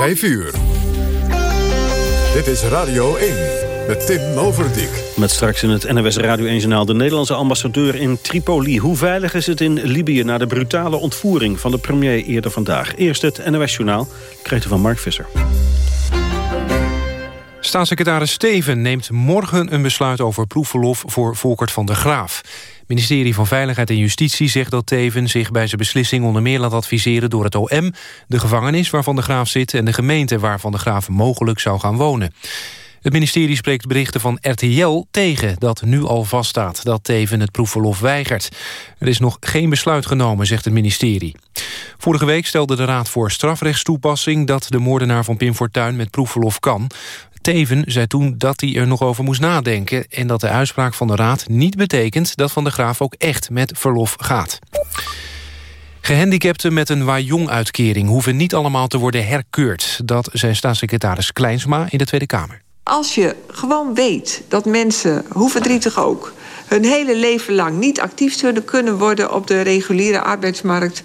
5 uur. Dit is Radio 1 met Tim Overdijk. Met straks in het NWS Radio 1-journaal de Nederlandse ambassadeur in Tripoli. Hoe veilig is het in Libië na de brutale ontvoering van de premier eerder vandaag? Eerst het NWS-journaal, kreeg van Mark Visser. Staatssecretaris Steven neemt morgen een besluit over proefverlof voor Volkert van der Graaf. Het ministerie van Veiligheid en Justitie zegt dat Teven zich bij zijn beslissing onder meer laat adviseren door het OM, de gevangenis waarvan de Graaf zit en de gemeente waarvan de Graaf mogelijk zou gaan wonen. Het ministerie spreekt berichten van RTL tegen dat nu al vaststaat dat Teven het proefverlof weigert. Er is nog geen besluit genomen, zegt het ministerie. Vorige week stelde de Raad voor Strafrechtstoepassing dat de moordenaar van Pim Fortuyn met proefverlof kan. Teven zei toen dat hij er nog over moest nadenken... en dat de uitspraak van de Raad niet betekent dat Van der Graaf ook echt met verlof gaat. Gehandicapten met een Wajong-uitkering hoeven niet allemaal te worden herkeurd. Dat zei staatssecretaris Kleinsma in de Tweede Kamer. Als je gewoon weet dat mensen, hoe verdrietig ook... hun hele leven lang niet actief zullen kunnen worden op de reguliere arbeidsmarkt...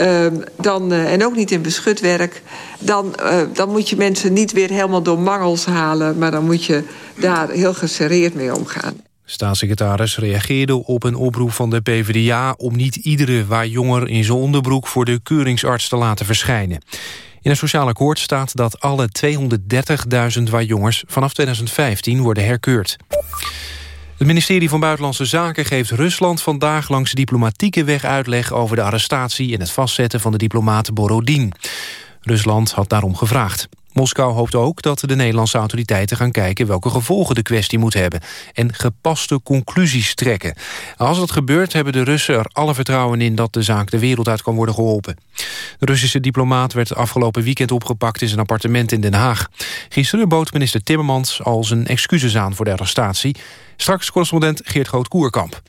Uh, dan, uh, en ook niet in beschut werk... Dan, uh, dan moet je mensen niet weer helemaal door mangels halen... maar dan moet je daar heel geserreerd mee omgaan. Staatssecretaris reageerde op een oproep van de PvdA... om niet iedere waar jonger in zijn onderbroek... voor de keuringsarts te laten verschijnen. In een sociaal akkoord staat dat alle 230.000 waarjongers... vanaf 2015 worden herkeurd. Het ministerie van Buitenlandse Zaken geeft Rusland vandaag langs diplomatieke weg uitleg over de arrestatie en het vastzetten van de diplomaat Borodin. Rusland had daarom gevraagd. Moskou hoopt ook dat de Nederlandse autoriteiten gaan kijken welke gevolgen de kwestie moet hebben en gepaste conclusies trekken. Als dat gebeurt hebben de Russen er alle vertrouwen in dat de zaak de wereld uit kan worden geholpen. De Russische diplomaat werd afgelopen weekend opgepakt in zijn appartement in Den Haag. Gisteren bood minister Timmermans al zijn excuses aan voor de arrestatie. Straks correspondent Geert Groot-Koerkamp.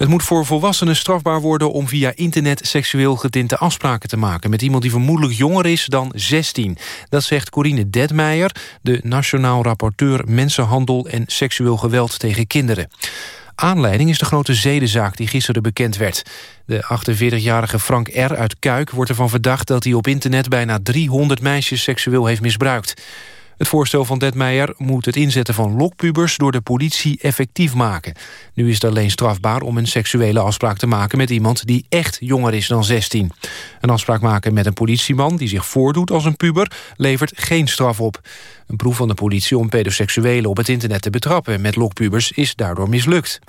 Het moet voor volwassenen strafbaar worden om via internet seksueel getinte afspraken te maken met iemand die vermoedelijk jonger is dan 16. Dat zegt Corine Dedmeijer, de Nationaal Rapporteur Mensenhandel en Seksueel Geweld tegen Kinderen. Aanleiding is de grote zedenzaak die gisteren bekend werd. De 48-jarige Frank R. uit Kuik wordt ervan verdacht dat hij op internet bijna 300 meisjes seksueel heeft misbruikt. Het voorstel van Detmeijer moet het inzetten van lokpubers... door de politie effectief maken. Nu is het alleen strafbaar om een seksuele afspraak te maken... met iemand die echt jonger is dan 16. Een afspraak maken met een politieman die zich voordoet als een puber... levert geen straf op. Een proef van de politie om pedoseksuelen op het internet te betrappen... met lokpubers is daardoor mislukt.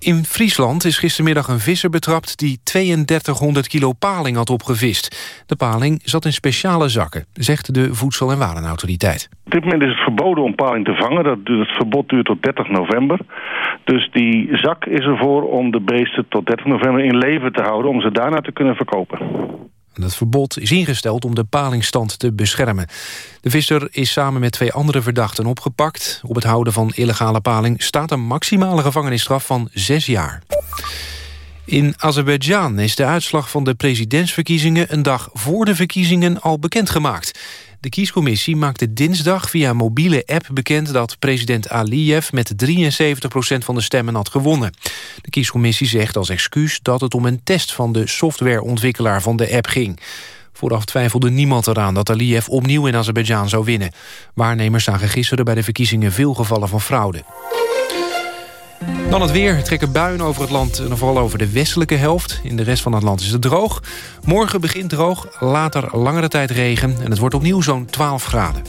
In Friesland is gistermiddag een visser betrapt... die 3200 kilo paling had opgevist. De paling zat in speciale zakken, zegt de Voedsel- en Warenautoriteit. Op dit moment is het verboden om paling te vangen. Dat, het verbod duurt tot 30 november. Dus die zak is ervoor om de beesten tot 30 november in leven te houden... om ze daarna te kunnen verkopen. Het verbod is ingesteld om de palingstand te beschermen. De visser is samen met twee andere verdachten opgepakt. Op het houden van illegale paling staat een maximale gevangenisstraf van zes jaar. In Azerbeidzjan is de uitslag van de presidentsverkiezingen... een dag voor de verkiezingen al bekendgemaakt. De kiescommissie maakte dinsdag via mobiele app bekend... dat president Aliyev met 73% van de stemmen had gewonnen. De kiescommissie zegt als excuus dat het om een test... van de softwareontwikkelaar van de app ging. Vooraf twijfelde niemand eraan dat Aliyev opnieuw in Azerbeidzjan zou winnen. Waarnemers zagen gisteren bij de verkiezingen veel gevallen van fraude. Dan het weer. trekken buien over het land en vooral over de westelijke helft. In de rest van het land is het droog. Morgen begint droog, later langere tijd regen... en het wordt opnieuw zo'n 12 graden.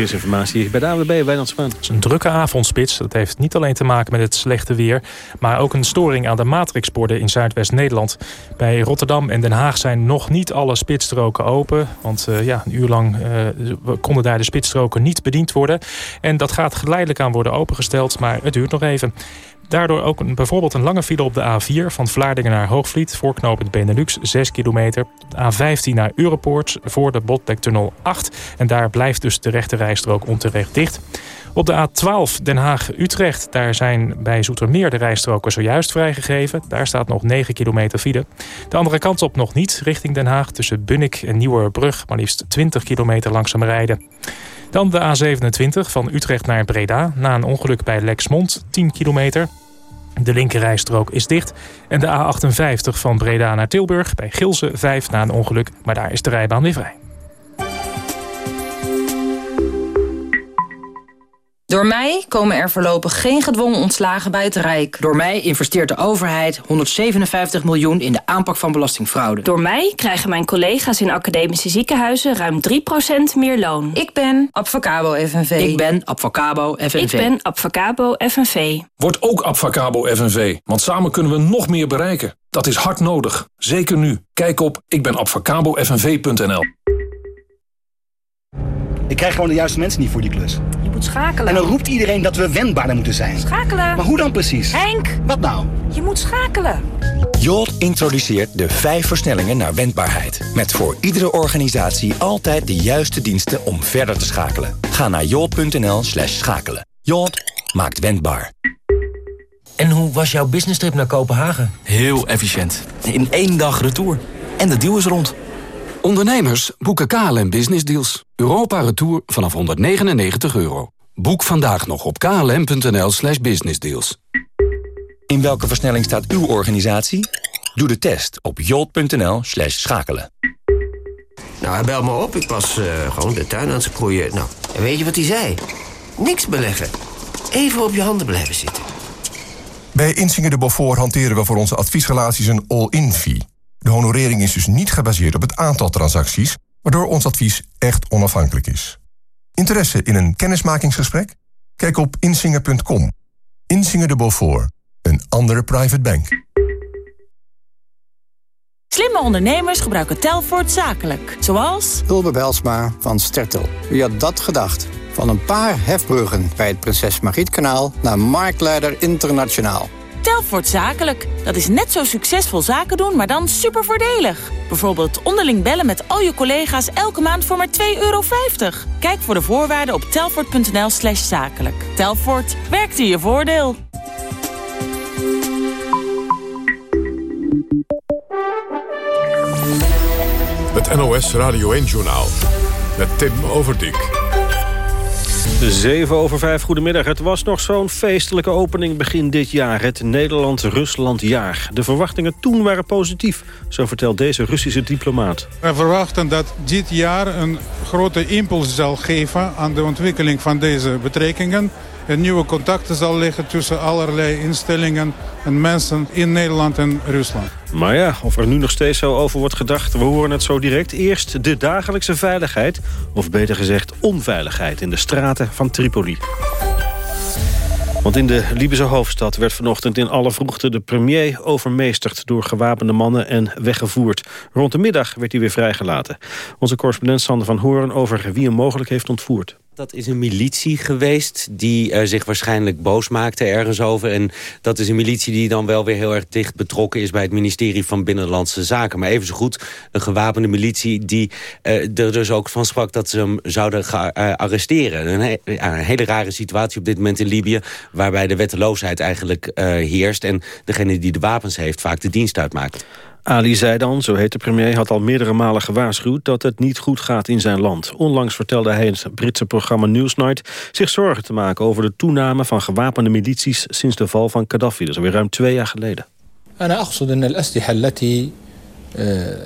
Verkeersinformatie bij de AWB, Wijnand Spaan. Het is een drukke avondspits. Dat heeft niet alleen te maken met het slechte weer... maar ook een storing aan de matrixborden in Zuidwest-Nederland. Bij Rotterdam en Den Haag zijn nog niet alle spitsstroken open. Want uh, ja, een uur lang uh, konden daar de spitsstroken niet bediend worden. En dat gaat geleidelijk aan worden opengesteld, maar het duurt nog even. Daardoor ook een, bijvoorbeeld een lange file op de A4 van Vlaardingen naar Hoogvliet... voorknopend Benelux, 6 kilometer. De A15 naar Europoort voor de Botlektunnel 8. En daar blijft dus de rechte rijstrook onterecht dicht. Op de A12 Den Haag-Utrecht, daar zijn bij Zoetermeer de rijstroken zojuist vrijgegeven. Daar staat nog 9 kilometer file. De andere kant op nog niet, richting Den Haag tussen Bunnik en Nieuwerbrug... maar liefst 20 kilometer langzaam rijden. Dan de A27 van Utrecht naar Breda. Na een ongeluk bij Lexmond, 10 kilometer. De linkerrijstrook is dicht. En de A58 van Breda naar Tilburg bij Gilze 5 na een ongeluk. Maar daar is de rijbaan weer vrij. Door mij komen er voorlopig geen gedwongen ontslagen bij het Rijk. Door mij investeert de overheid 157 miljoen in de aanpak van belastingfraude. Door mij krijgen mijn collega's in academische ziekenhuizen ruim 3% meer loon. Ik ben Advocabo FNV. Ik ben Advocabo FNV. Ik ben Advocabo FNV. Word ook Advocabo FNV, want samen kunnen we nog meer bereiken. Dat is hard nodig, zeker nu. Kijk op ikbenadvocabofnv.nl Ik krijg gewoon de juiste mensen niet voor die klus. Moet schakelen. En dan roept iedereen dat we wendbaarder moeten zijn. Schakelen. Maar hoe dan precies? Henk! Wat nou? Je moet schakelen. Jolt introduceert de vijf versnellingen naar wendbaarheid. Met voor iedere organisatie altijd de juiste diensten om verder te schakelen. Ga naar jolt.nl slash schakelen. Jolt maakt wendbaar. En hoe was jouw business trip naar Kopenhagen? Heel efficiënt. In één dag retour. En de deal is rond. Ondernemers boeken KLM Business Deals. Europa Retour vanaf 199 euro. Boek vandaag nog op klm.nl slash businessdeals. In welke versnelling staat uw organisatie? Doe de test op jolt.nl slash schakelen. Nou, hij belt me op. Ik was uh, gewoon de tuin aan het sproeien. Nou, en weet je wat hij zei? Niks beleggen. Even op je handen blijven zitten. Bij Insinger de Beaufort hanteren we voor onze adviesrelaties een all-in fee. De honorering is dus niet gebaseerd op het aantal transacties... waardoor ons advies echt onafhankelijk is. Interesse in een kennismakingsgesprek? Kijk op insinger.com. Insinger de Beaufort, een andere private bank. Slimme ondernemers gebruiken Telfort zakelijk. Zoals... Ulbe Belsma van Stertel. Wie had dat gedacht? Van een paar hefbruggen bij het Prinses Margrietkanaal... naar Marktleider Internationaal. Telfort Zakelijk. Dat is net zo succesvol zaken doen, maar dan super voordelig. Bijvoorbeeld onderling bellen met al je collega's elke maand voor maar 2,50 euro. Kijk voor de voorwaarden op telfort.nl slash zakelijk. Telfort, werkt in je voordeel. Het NOS Radio 1-journaal met Tim Overdijk. 7 over 5, goedemiddag. Het was nog zo'n feestelijke opening begin dit jaar. Het Nederland-Rusland-jaar. De verwachtingen toen waren positief, zo vertelt deze Russische diplomaat. We verwachten dat dit jaar een grote impuls zal geven... aan de ontwikkeling van deze betrekkingen. En nieuwe contacten zal liggen tussen allerlei instellingen en mensen in Nederland en Rusland. Maar ja, of er nu nog steeds zo over wordt gedacht, we horen het zo direct. Eerst de dagelijkse veiligheid, of beter gezegd onveiligheid... in de straten van Tripoli. Want in de Libische hoofdstad werd vanochtend in alle vroegte de premier overmeesterd door gewapende mannen en weggevoerd. Rond de middag werd hij weer vrijgelaten. Onze correspondent Sander van Hoorn over wie hem mogelijk heeft ontvoerd. Dat is een militie geweest die uh, zich waarschijnlijk boos maakte ergens over. En dat is een militie die dan wel weer heel erg dicht betrokken is... bij het ministerie van Binnenlandse Zaken. Maar even zo goed een gewapende militie die uh, er dus ook van sprak... dat ze hem zouden uh, arresteren. Een, een, hele rare situatie op dit moment in Libië... waarbij de wetteloosheid eigenlijk heerst... en degene die de wapens heeft vaak de dienst uitmaakt. Ali Zeidan, zo heet de premier, had al meerdere malen gewaarschuwd... dat het niet goed gaat in zijn land. Onlangs vertelde hij in het Britse programma Newsnight... zich zorgen te maken over de toename van gewapende milities... sinds de val van Gaddafi, dat is alweer ruim twee jaar geleden.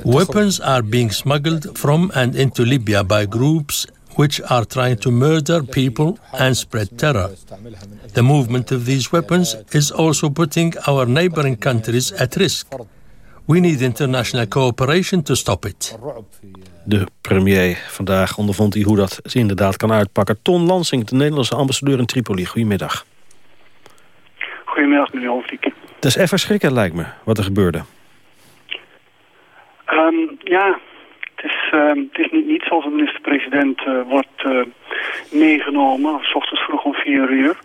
Weapons are being smuggled from and into Libya by groups which are trying to murder people and spread terror. The movement of these weapons is also putting our neighboring countries at risk. We need international cooperation to stop it. De premier vandaag ondervond hij hoe dat inderdaad kan uitpakken. Ton Lansing, de Nederlandse ambassadeur in Tripoli. Goedemiddag. Goedemiddag, meneer Hoofdijk. Het is even schrikken, lijkt me, wat er gebeurde. Um, ja, het is, uh, het is niet, niet zoals de minister-president uh, wordt uh, meegenomen, of s ochtends vroeg om vier uur,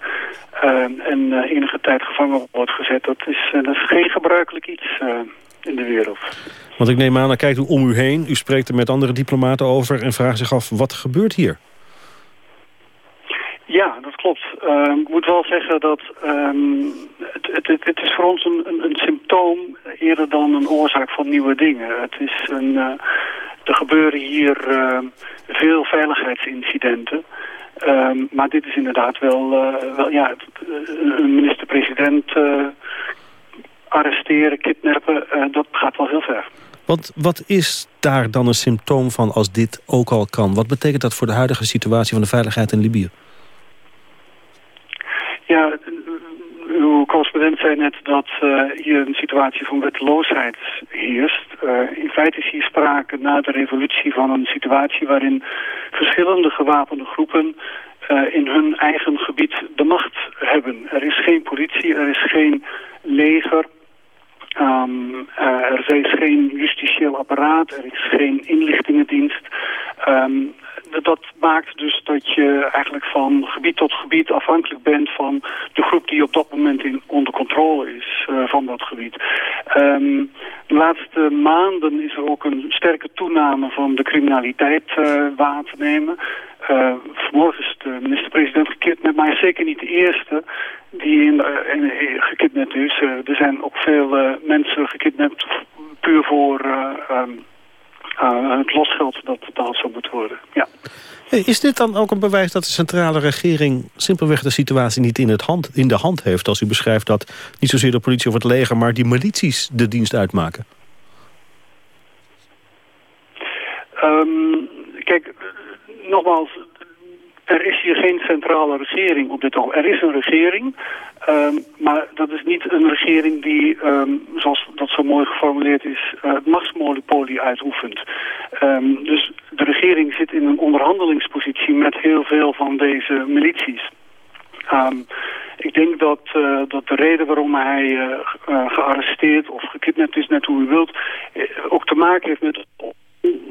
en enige tijd gevangen wordt gezet. Dat is, dat is geen gebruikelijk iets in de wereld. Want ik neem aan, dan kijkt u om u heen, u spreekt er met andere diplomaten over en vraagt zich af, wat gebeurt hier? Ja, dat klopt. Uh, ik moet wel zeggen dat um, het, het, het, is voor ons een, een, een, symptoom eerder dan een oorzaak van nieuwe dingen. Het is een, uh, er gebeuren hier uh, veel veiligheidsincidenten. Ehm, maar dit is inderdaad wel, wel ja, een minister-president arresteren, kidnappen, dat gaat wel heel ver. Want wat is daar dan een symptoom van als dit ook al kan? Wat betekent dat voor de huidige situatie van de veiligheid in Libië? Ja, uw correspondent zei net dat uh, hier een situatie van wetteloosheid heerst. Uh, in feite is hier sprake na de revolutie van een situatie waarin verschillende gewapende groepen uh, in hun eigen gebied de macht hebben. Er is geen politie, er is geen leger, Um, er is geen justitieel apparaat, er is geen inlichtingendienst. Um, dat maakt dus dat je eigenlijk van gebied tot gebied afhankelijk bent van de groep die op dat moment in, onder controle is uh, van dat gebied. Um, de laatste maanden is er ook een sterke toename van de criminaliteit uh, waar te nemen. Uh, is de minister-president maar hij is zeker niet de eerste die in, in, gekidnapt is. Er zijn ook veel mensen gekidnapt puur voor um, het losgeld dat betaald zou moeten worden. Ja. Is dit dan ook een bewijs dat de centrale regering simpelweg de situatie niet in, het hand, in de hand heeft... als u beschrijft dat niet zozeer de politie of het leger... maar die milities de dienst uitmaken? Um, kijk, nogmaals, er is hier geen centrale regering op dit ogenblik. Er is een regering, um, maar dat is niet een regering die, um, zoals dat zo mooi geformuleerd is, uh, het machtsmonopolie uitoefent. Um, dus de regering zit in een onderhandelingspositie met heel veel van deze milities. ik denk dat, uh, dat de reden waarom hij uh, gearresteerd of gekidnapt is, net hoe u wilt, ook te maken heeft met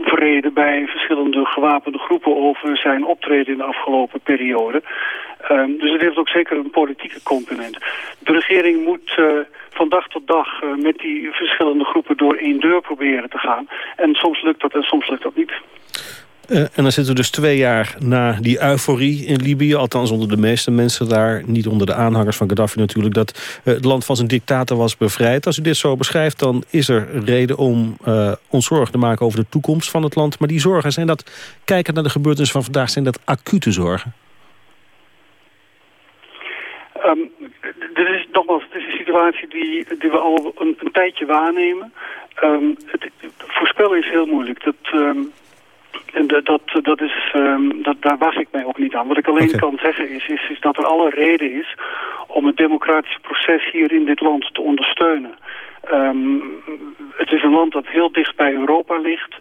vrede bij verschillende gewapende groepen over zijn optreden in de afgelopen periode. Um, dus het heeft ook zeker een politieke component. De regering moet uh, van dag tot dag uh, met die verschillende groepen door één deur proberen te gaan. En soms lukt dat en soms lukt dat niet. Uh, en dan zitten we dus twee jaar na die euforie in Libië... althans onder de meeste mensen daar, niet onder de aanhangers van Gaddafi natuurlijk... dat uh, het land van zijn dictator was bevrijd. Als u dit zo beschrijft, dan is er reden om uh, ons zorgen te maken... over de toekomst van het land. Maar die zorgen, zijn dat, kijken naar de gebeurtenissen van vandaag... zijn dat acute zorgen? Um, dit is nogmaals, het is een situatie die, die we al een, tijdje waarnemen. Um, het, voorspellen is heel moeilijk. Dat... Um, en dat, dat is, um, dat, daar wacht ik mij ook niet aan. Wat ik alleen okay. kan zeggen is, is, is dat er alle reden is om het democratische proces hier in dit land te ondersteunen. Um, het is een land dat heel dicht bij Europa ligt.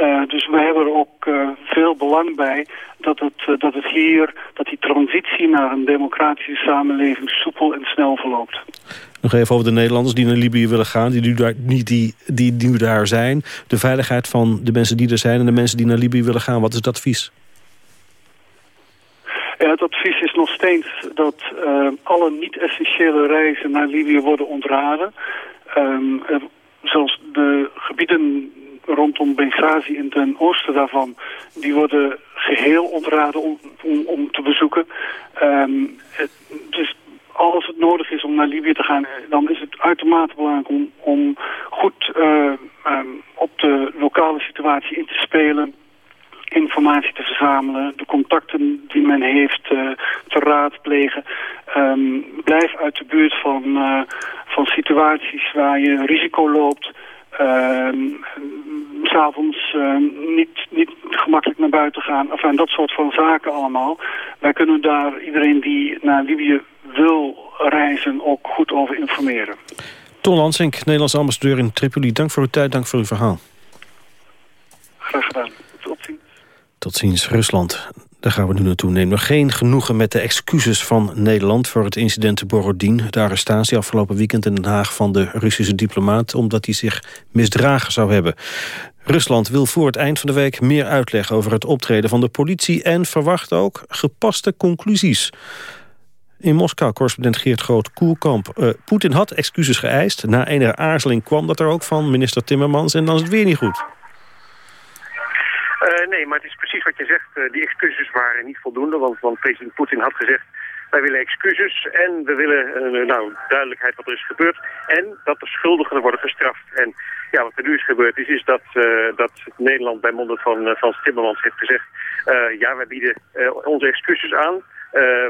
Uh, dus we hebben er ook uh, veel belang bij dat het, uh, dat het hier, dat die transitie naar een democratische samenleving soepel en snel verloopt. Nog even over de Nederlanders die naar Libië willen gaan, die nu daar, niet die, die nu daar zijn. De veiligheid van de mensen die er zijn en de mensen die naar Libië willen gaan. Wat is het advies? Ja, het advies is nog steeds dat uh, alle niet-essentiële reizen naar Libië worden ontraden. Um, zoals de gebieden rondom Benghazi en ten oosten daarvan, die worden geheel ontraden om, om, te bezoeken. Um, het, dus als het nodig is om naar Libië te gaan, dan is het uitermate belangrijk om, om goed uh, um, op de lokale situatie in te spelen informatie te verzamelen, de contacten die men heeft uh, te raadplegen. Um, blijf uit de buurt van, van situaties waar je risico loopt. Um, S'avonds niet, niet gemakkelijk naar buiten gaan. Enfin, dat soort van zaken allemaal. Wij kunnen daar iedereen die naar Libië wil reizen ook goed over informeren. Ton Lansink, Nederlands ambassadeur in Tripoli. Dank voor uw tijd, dank voor uw verhaal. Graag gedaan. Tot ziens. Tot ziens, Rusland. Daar gaan we nu naartoe. Neem nog geen genoegen met de excuses van Nederland... voor het incident Borodin, de arrestatie afgelopen weekend in Den Haag... van de Russische diplomaat, omdat hij zich misdragen zou hebben. Rusland wil voor het eind van de week meer uitleg over het optreden van de politie... en verwacht ook gepaste conclusies. In Moskou, correspondent Geert Groot-Koelkamp. Uh, Poetin had excuses geëist. Na enige aarzeling kwam dat er ook van minister Timmermans... en dan is het weer niet goed. Uh, nee, maar het is precies wat je zegt. Uh, die excuses waren niet voldoende, want, want president Poetin had gezegd Wij willen excuses en we willen nou, duidelijkheid wat er is gebeurd. En dat de schuldigen worden gestraft. En ja, wat er nu is gebeurd is, is dat, dat Nederland bij monden van Frans Timmermans heeft gezegd... ja, wij bieden onze excuses aan.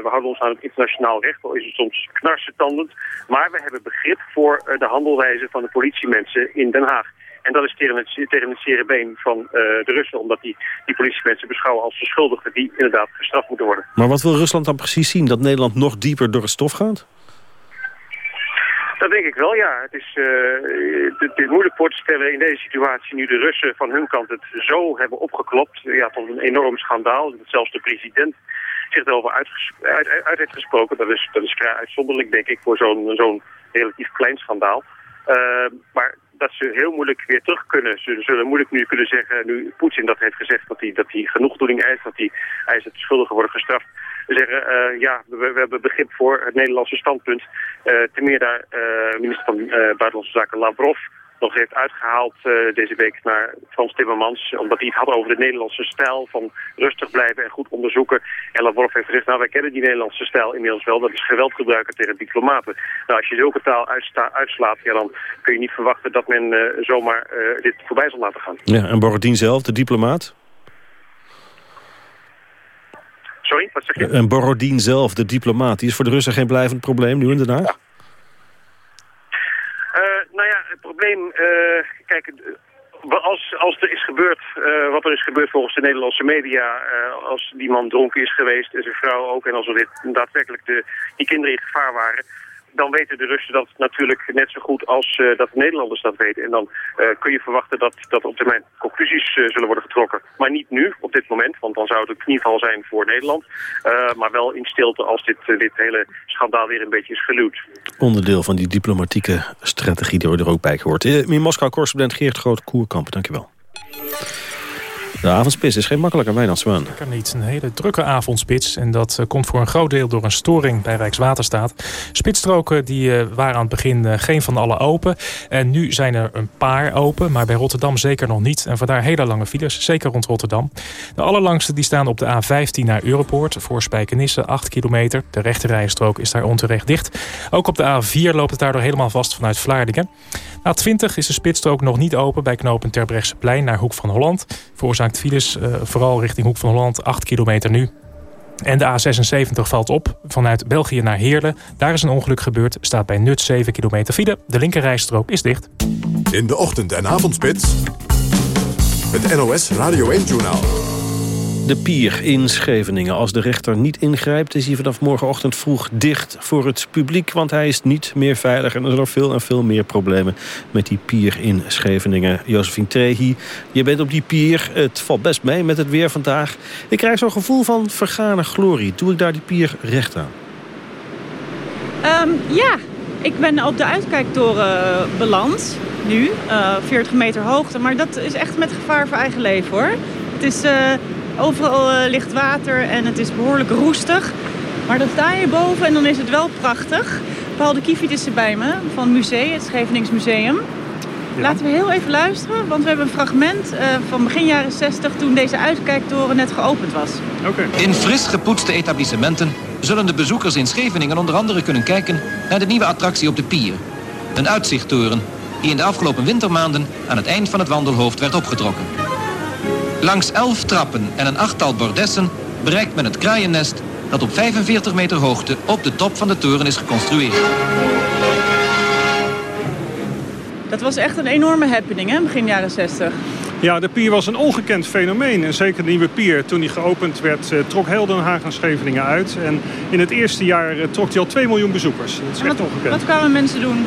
We houden ons aan het internationaal recht, al is het soms knarsetandend. Maar we hebben begrip voor de handelwijze van de politiemensen in Den Haag. En dat is tegen het, tegen het zere been van uh, de Russen, omdat die, die politiemensen beschouwen als verschuldigden die inderdaad gestraft moeten worden. Maar wat wil Rusland dan precies zien? Dat Nederland nog dieper door het stof gaat? Dat denk ik wel, ja. Het is, uh, het is moeilijk voor te stellen in deze situatie... nu de Russen van hun kant het zo hebben opgeklopt... Ja, tot een enorm schandaal. Zelfs de president zich erover uit, uit, uit, heeft gesproken. Dat is, dat is uitzonderlijk, denk ik, voor zo'n zo'n relatief klein schandaal. Uh, maar dat ze heel moeilijk weer terug kunnen. Ze zullen moeilijk nu kunnen zeggen, nu Poetin dat heeft gezegd, dat hij, dat hij genoegdoening eist, dat hij eist dat de schuldigen worden gestraft. Zeggen, uh, ja, we, we, hebben begrip voor het Nederlandse standpunt. Uh, ten meer daar uh, minister van Buitenlandse Zaken Lavrov nog heeft uitgehaald uh, deze week naar Frans Timmermans. Omdat hij het had over de Nederlandse stijl van rustig blijven en goed onderzoeken. En Lavrov heeft gezegd, nou wij kennen die Nederlandse stijl inmiddels wel. Dat is geweldgebruiken tegen diplomaten. Nou, als je zulke taal uitslaat, ja, dan kun je niet verwachten dat men uh, zomaar uh, dit voorbij zal laten gaan. Ja, en Borodin zelf, de diplomaat? Sorry, wat zeg je? En Borodin zelf, de diplomaat, die is voor de Russen geen blijvend probleem nu in Den Haag? Ja. Het probleem, uh, kijk, als, als er is gebeurd, uh, wat er is gebeurd volgens de Nederlandse media, als die man dronken is geweest en zijn vrouw ook, en als er dit, daadwerkelijk de, die kinderen in gevaar waren, dan weten de Russen dat natuurlijk net zo goed als uh, dat de Nederlanders dat weten. En dan uh, kun je verwachten dat, dat op termijn conclusies uh, zullen worden getrokken. Maar niet nu, op dit moment, want dan zou het een knieval zijn voor Nederland. maar wel in stilte als dit, dit hele schandaal weer een beetje is geluwd. Onderdeel van die diplomatieke strategie die er ook bij gehoord. in Moskou, correspondent Geert Groot-Koerkamp, dankjewel. De avondspits is geen makkelijke, Wijnand Zwaan. Zeker niet. Een hele drukke avondspits. En dat uh, komt voor een groot deel door een storing bij Rijkswaterstaat. Spitsstroken die, uh, waren aan het begin uh, geen van alle open. En nu zijn er een paar open, maar bij Rotterdam zeker nog niet. En vandaar hele lange files, zeker rond Rotterdam. De allerlangste die staan op de A15 naar Europoort. Voor Spijkenisse, 8 kilometer. De rechterrijstrook is daar onterecht dicht. Ook op de A4 loopt het daardoor helemaal vast vanuit Vlaardingen. A20 is de spitsstrook nog niet open bij knopen Terbrechtseplein naar Hoek van Holland. Veroorzaakt files, uh, vooral richting Hoek van Holland, 8 kilometer nu. En de A76 valt op vanuit België naar Heerlen. Daar is een ongeluk gebeurd, staat bij Nut 7 kilometer file. De linkerrijstrook is dicht. In de ochtend- en avondspits, het NOS Radio 1-journaal. De pier in Scheveningen. Als de rechter niet ingrijpt is hij vanaf morgenochtend vroeg dicht voor het publiek. Want hij is niet meer veilig en er zijn nog veel en veel meer problemen met die pier in Scheveningen. Josephine Trehi, je bent op die pier. Het valt best mee met het weer vandaag. Ik krijg zo'n gevoel van vergane glorie. Doe ik daar die pier recht aan? Um, ja, ik ben op de uitkijktoren beland. Nu, uh, 40 meter hoogte. Maar dat is echt met gevaar voor eigen leven hoor. Het is... Uh, Overal uh, ligt water en het is behoorlijk roestig. Maar dan sta je boven en dan is het wel prachtig. Paul de Kiefiet is er bij me van het museum, het Schevenings Museum. Ja. Laten we heel even luisteren, want we hebben een fragment uh, van begin jaren 60... toen deze uitkijktoren net geopend was. Okay. In fris gepoetste etablissementen zullen de bezoekers in Scheveningen onder andere kunnen kijken... naar de nieuwe attractie op de pier. Een uitzichttoren die in de afgelopen wintermaanden aan het eind van het wandelhoofd werd opgetrokken. Langs elf trappen en een achttal bordessen bereikt men het kraaiennest dat op 45 meter hoogte op de top van de toren is geconstrueerd. Dat was echt een enorme happening, hè, begin jaren 60. Ja, de pier was een ongekend fenomeen. En zeker de nieuwe pier, toen die geopend werd, uh, trok heel Den Haag en Scheveningen uit. En in het eerste jaar uh, trok hij al 2 miljoen bezoekers. Dat is en echt wat, ongekend. Wat kwamen mensen doen?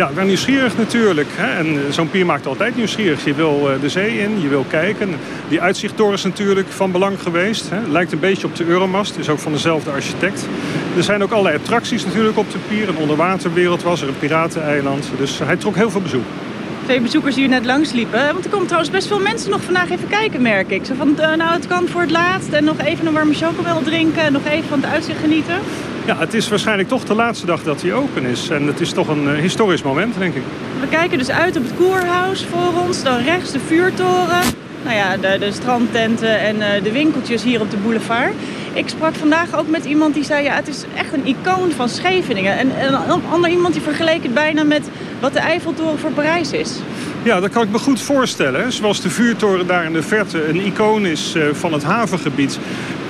Ja, wel nieuwsgierig natuurlijk. Hè? En zo'n pier maakt altijd nieuwsgierig. Je wil de zee in, je wil kijken. Die uitzichttoren is natuurlijk van belang geweest. Hè? Lijkt een beetje op de Euromast, is ook van dezelfde architect. Er zijn ook allerlei attracties natuurlijk op de pier. Een onderwaterwereld was er, een pirateneiland. Dus hij trok heel veel bezoek. Twee bezoekers die hier net langs liepen. Want er komen trouwens best veel mensen nog vandaag even kijken, merk ik. Zo van, nou het kan voor het laatst. En nog even een warme chocomel drinken. En nog even van het uitzicht genieten. Ja, het is waarschijnlijk toch de laatste dag dat hij open is. En het is toch een uh, historisch moment, denk ik. We kijken dus uit op het koerhuis voor ons. Dan rechts de vuurtoren. nou ja, de, de strandtenten en eh, de winkeltjes hier op de boulevard. Ik sprak vandaag ook met iemand die zei, ja, het is echt een icoon van Scheveningen. En, en een ander iemand die vergeleek het bijna met wat de Eiffeltoren voor Parijs is. Ja, dat kan ik me goed voorstellen. Zoals de vuurtoren daar in de verte een icoon is eh, van het havengebied...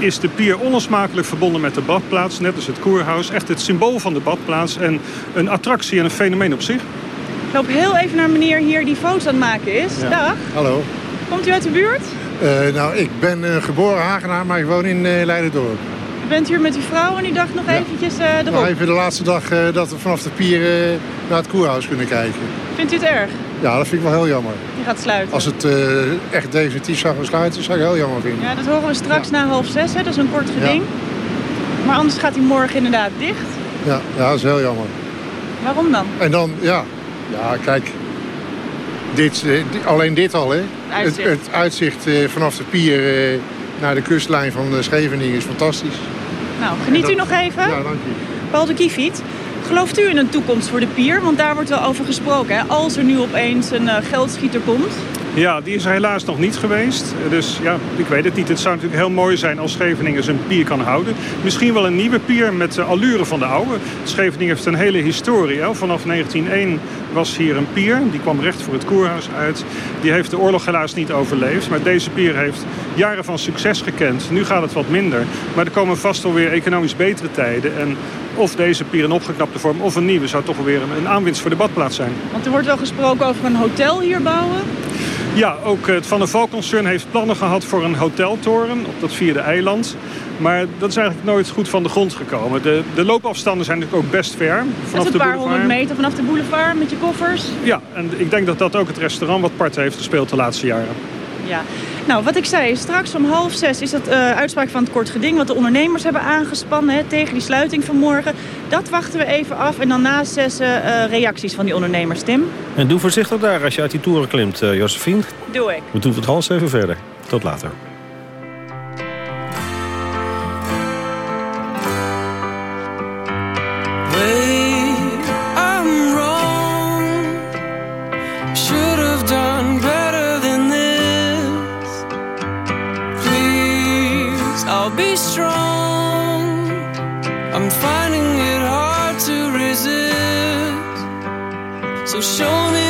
is de pier onlosmakelijk verbonden met de badplaats. Net als het koerhuis. Echt het symbool van de badplaats. En een attractie en een fenomeen op zich. Ik loop heel even naar meneer hier die foto's aan het maken is. Dag. Hallo. Komt u uit de buurt? Uh, nou, ik ben uh, geboren Hagenaar, maar ik woon in uh, Leiderdorp. U bent hier met uw vrouw en u dacht nog ja. eventjes erop? Nou, even de laatste dag dat we vanaf de pier naar het koerhuis kunnen kijken. Vindt u het erg? Ja, dat vind ik wel heel jammer. Je gaat sluiten? Als het echt definitief zou gaan sluiten, zou ik heel jammer vinden. Ja, dat horen we straks ja. na half zes, hè? dat is een kort geding. Ja. Maar anders gaat hij morgen inderdaad dicht. Ja, ja, dat is heel jammer. Waarom dan? En dan, ja, ja kijk, dit, alleen dit al, hè? Uitzicht. Het, het, uitzicht vanaf de pier naar de kustlijn van Scheveningen is fantastisch. Nou, geniet dat, u nog even. Ja, dank u. Paul de Kiefiet, gelooft u in een toekomst voor de pier? Want daar wordt wel over gesproken, hè? Als er nu opeens een uh, geldschieter komt. Ja, die is er helaas nog niet geweest. Dus ja, ik weet het niet. Het zou natuurlijk heel mooi zijn als Scheveningen zijn pier kan houden. Misschien wel een nieuwe pier met de allure van de oude. Scheveningen heeft een hele historie. Hè. Vanaf 1901 was hier een pier. Die kwam recht voor het koerhuis uit. Die heeft de oorlog helaas niet overleefd. Maar deze pier heeft jaren van succes gekend. Nu gaat het wat minder. Maar er komen vast wel weer economisch betere tijden. En of deze pier in opgeknapte vorm of een nieuwe zou toch weer een aanwinst voor de badplaats zijn. Want er wordt wel gesproken over een hotel hier bouwen. Ja, ook het Van der Valk-concern heeft plannen gehad voor een hoteltoren op dat vierde eiland. Maar dat is eigenlijk nooit goed van de grond gekomen. De, de loopafstanden zijn natuurlijk ook best ver. Vanaf dat is een paar honderd meter vanaf de boulevard met je koffers. Ja, en ik denk dat dat ook het restaurant wat part heeft gespeeld de laatste jaren. Ja, nou wat ik zei, straks om half zes is dat uh, uitspraak van het kort geding... wat de ondernemers hebben aangespannen hè, tegen die sluiting van morgen. Dat wachten we even af en dan na zes uh, reacties van die ondernemers, Tim. En doe voorzichtig daar als je uit die toeren klimt, uh, Josephine. Doe ik. We doen het half even verder. Tot later. Be strong. I'm finding it hard to resist. So show me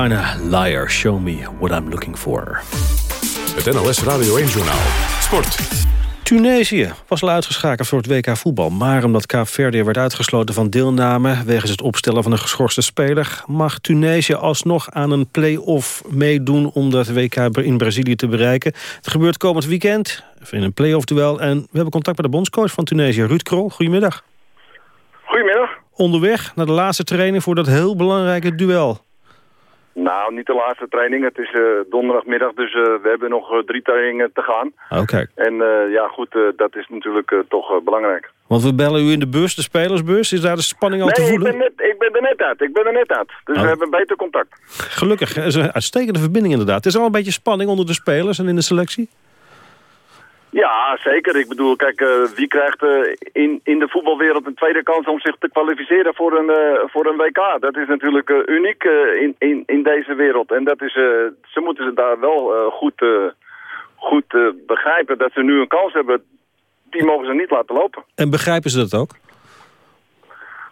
Carolina Liar, show me what I'm looking for. Het NLS Radio 1 Journaal. Sport. Tunesië was al uitgeschakeld voor het WK voetbal. Maar omdat Kaapverdië werd uitgesloten van deelname... wegens het opstellen van een geschorste speler... mag Tunesië alsnog aan een play-off meedoen... om dat WK in Brazilië te bereiken. Het gebeurt komend weekend in een play-off duel. En we hebben contact met de bondscoach van Tunesië, Ruud Krol. Goedemiddag. Goedemiddag. Onderweg naar de laatste training voor dat heel belangrijke duel. Nou, niet de laatste training. Het is eh, donderdagmiddag, dus eh, we hebben nog eh, drie trainingen te gaan. Oh, kijk. En ja, goed, dat is natuurlijk toch belangrijk. Want we bellen u in de bus, de spelersbus. Is daar de spanning al te nee, ik voelen? ben, net, ik ben er net uit. Ik ben er net uit. Dus Oh. we hebben beter contact. Gelukkig, er is een uitstekende verbinding inderdaad. Het is al een beetje spanning onder de spelers en in de selectie. Ja, zeker. Ik bedoel, kijk, eh, wie krijgt eh, in, in de voetbalwereld een tweede kans om zich te kwalificeren voor een, eh, voor een WK? Dat is natuurlijk uniek in, in, in deze wereld. En dat is, ze moeten ze daar wel goed, goed begrijpen dat ze nu een kans hebben. Die mogen ze niet laten lopen. En begrijpen ze dat ook?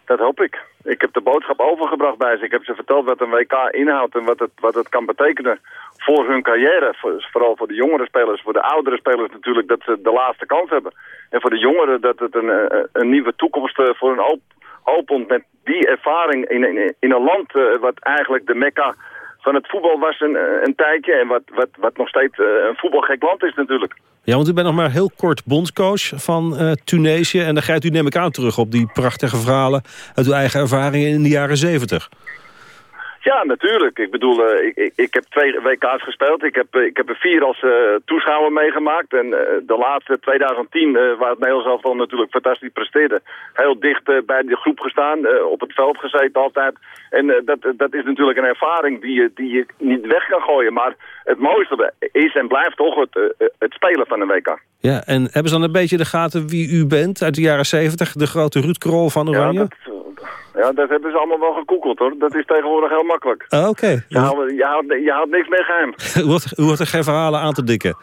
Dat hoop ik. Ik heb de boodschap overgebracht bij ze. Ik heb ze verteld wat een WK inhoudt en wat het, wat het kan betekenen voor hun carrière. Voor- vooral voor de jongere spelers, voor de oudere spelers natuurlijk, dat ze de laatste kans hebben. En voor de jongeren dat het een, eh, een nieuwe toekomst eh, voor hun op, opent met die ervaring in, in, in een land eh, wat eigenlijk de mekka van het voetbal was een, eh, een tijdje. En wat, wat, wat nog steeds eh, een voetbalgek land is natuurlijk. Ja, want u bent nog maar heel kort bondscoach van eh, Tunesië. En dan grijpt u neem ik aan terug op die prachtige verhalen... uit uw eigen ervaringen in de jaren zeventig. Ja, natuurlijk. Ik bedoel, eh, ik, ik, ik heb twee WK's gespeeld. Ik heb, eh, ik heb er vier als eh, toeschouwer meegemaakt. En de laatste, 2010, eh, waar het Nederlands elftal natuurlijk fantastisch presteerde. Heel dicht bij de groep gestaan, op het veld gezeten altijd. En dat, dat is natuurlijk een ervaring die je, die je niet weg kan gooien. Maar het mooiste is en blijft toch het, het spelen van een WK. Ja, en hebben ze dan een beetje de gaten wie u bent uit de jaren zeventig? De grote Ruud Krol van Ja Oranje? dat, ja, dat hebben ze allemaal wel gekoekeld hoor. Dat is tegenwoordig heel makkelijk. Ah, Oké. Je, houdt, je, niks meer geheim. u, hoort, u hoort er geen verhalen aan te dikken.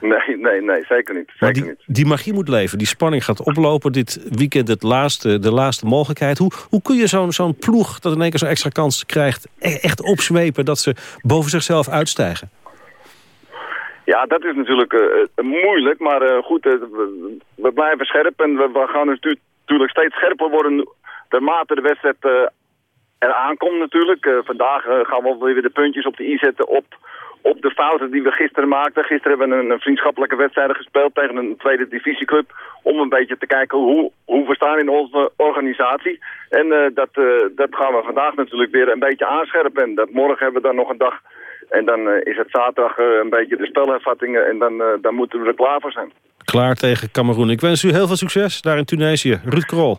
Nee, nee, nee, zeker niet. Maar die, niet. die magie moet leven. Die spanning gaat oplopen. Dit weekend het laatste, de laatste mogelijkheid. Hoe, hoe kun je zo'n zo'n ploeg dat in één keer zo'n extra kans krijgt... e- echt opzwepen dat ze boven zichzelf uitstijgen? Ja, dat is natuurlijk eh, eh, moeilijk, maar eh, goed, we, we blijven scherp en we, we gaan natu- natuurlijk steeds scherper worden naarmate de wedstrijd eh eraan komt natuurlijk. Eh, vandaag eh, gaan we weer de puntjes op de i zetten op, op de fouten die we gisteren maakten. Gisteren hebben we een, een vriendschappelijke wedstrijd gespeeld tegen een tweede divisieclub om een beetje te kijken hoe, hoe we staan in onze organisatie. En dat, dat gaan we vandaag natuurlijk weer een beetje aanscherpen. En dat morgen hebben we dan nog een dag en dan is het zaterdag een beetje de spelhervattingen en dan, dan moeten we er klaar voor zijn. Klaar tegen Cameroen. Ik wens u heel veel succes daar in Tunesië. Ruud Krol,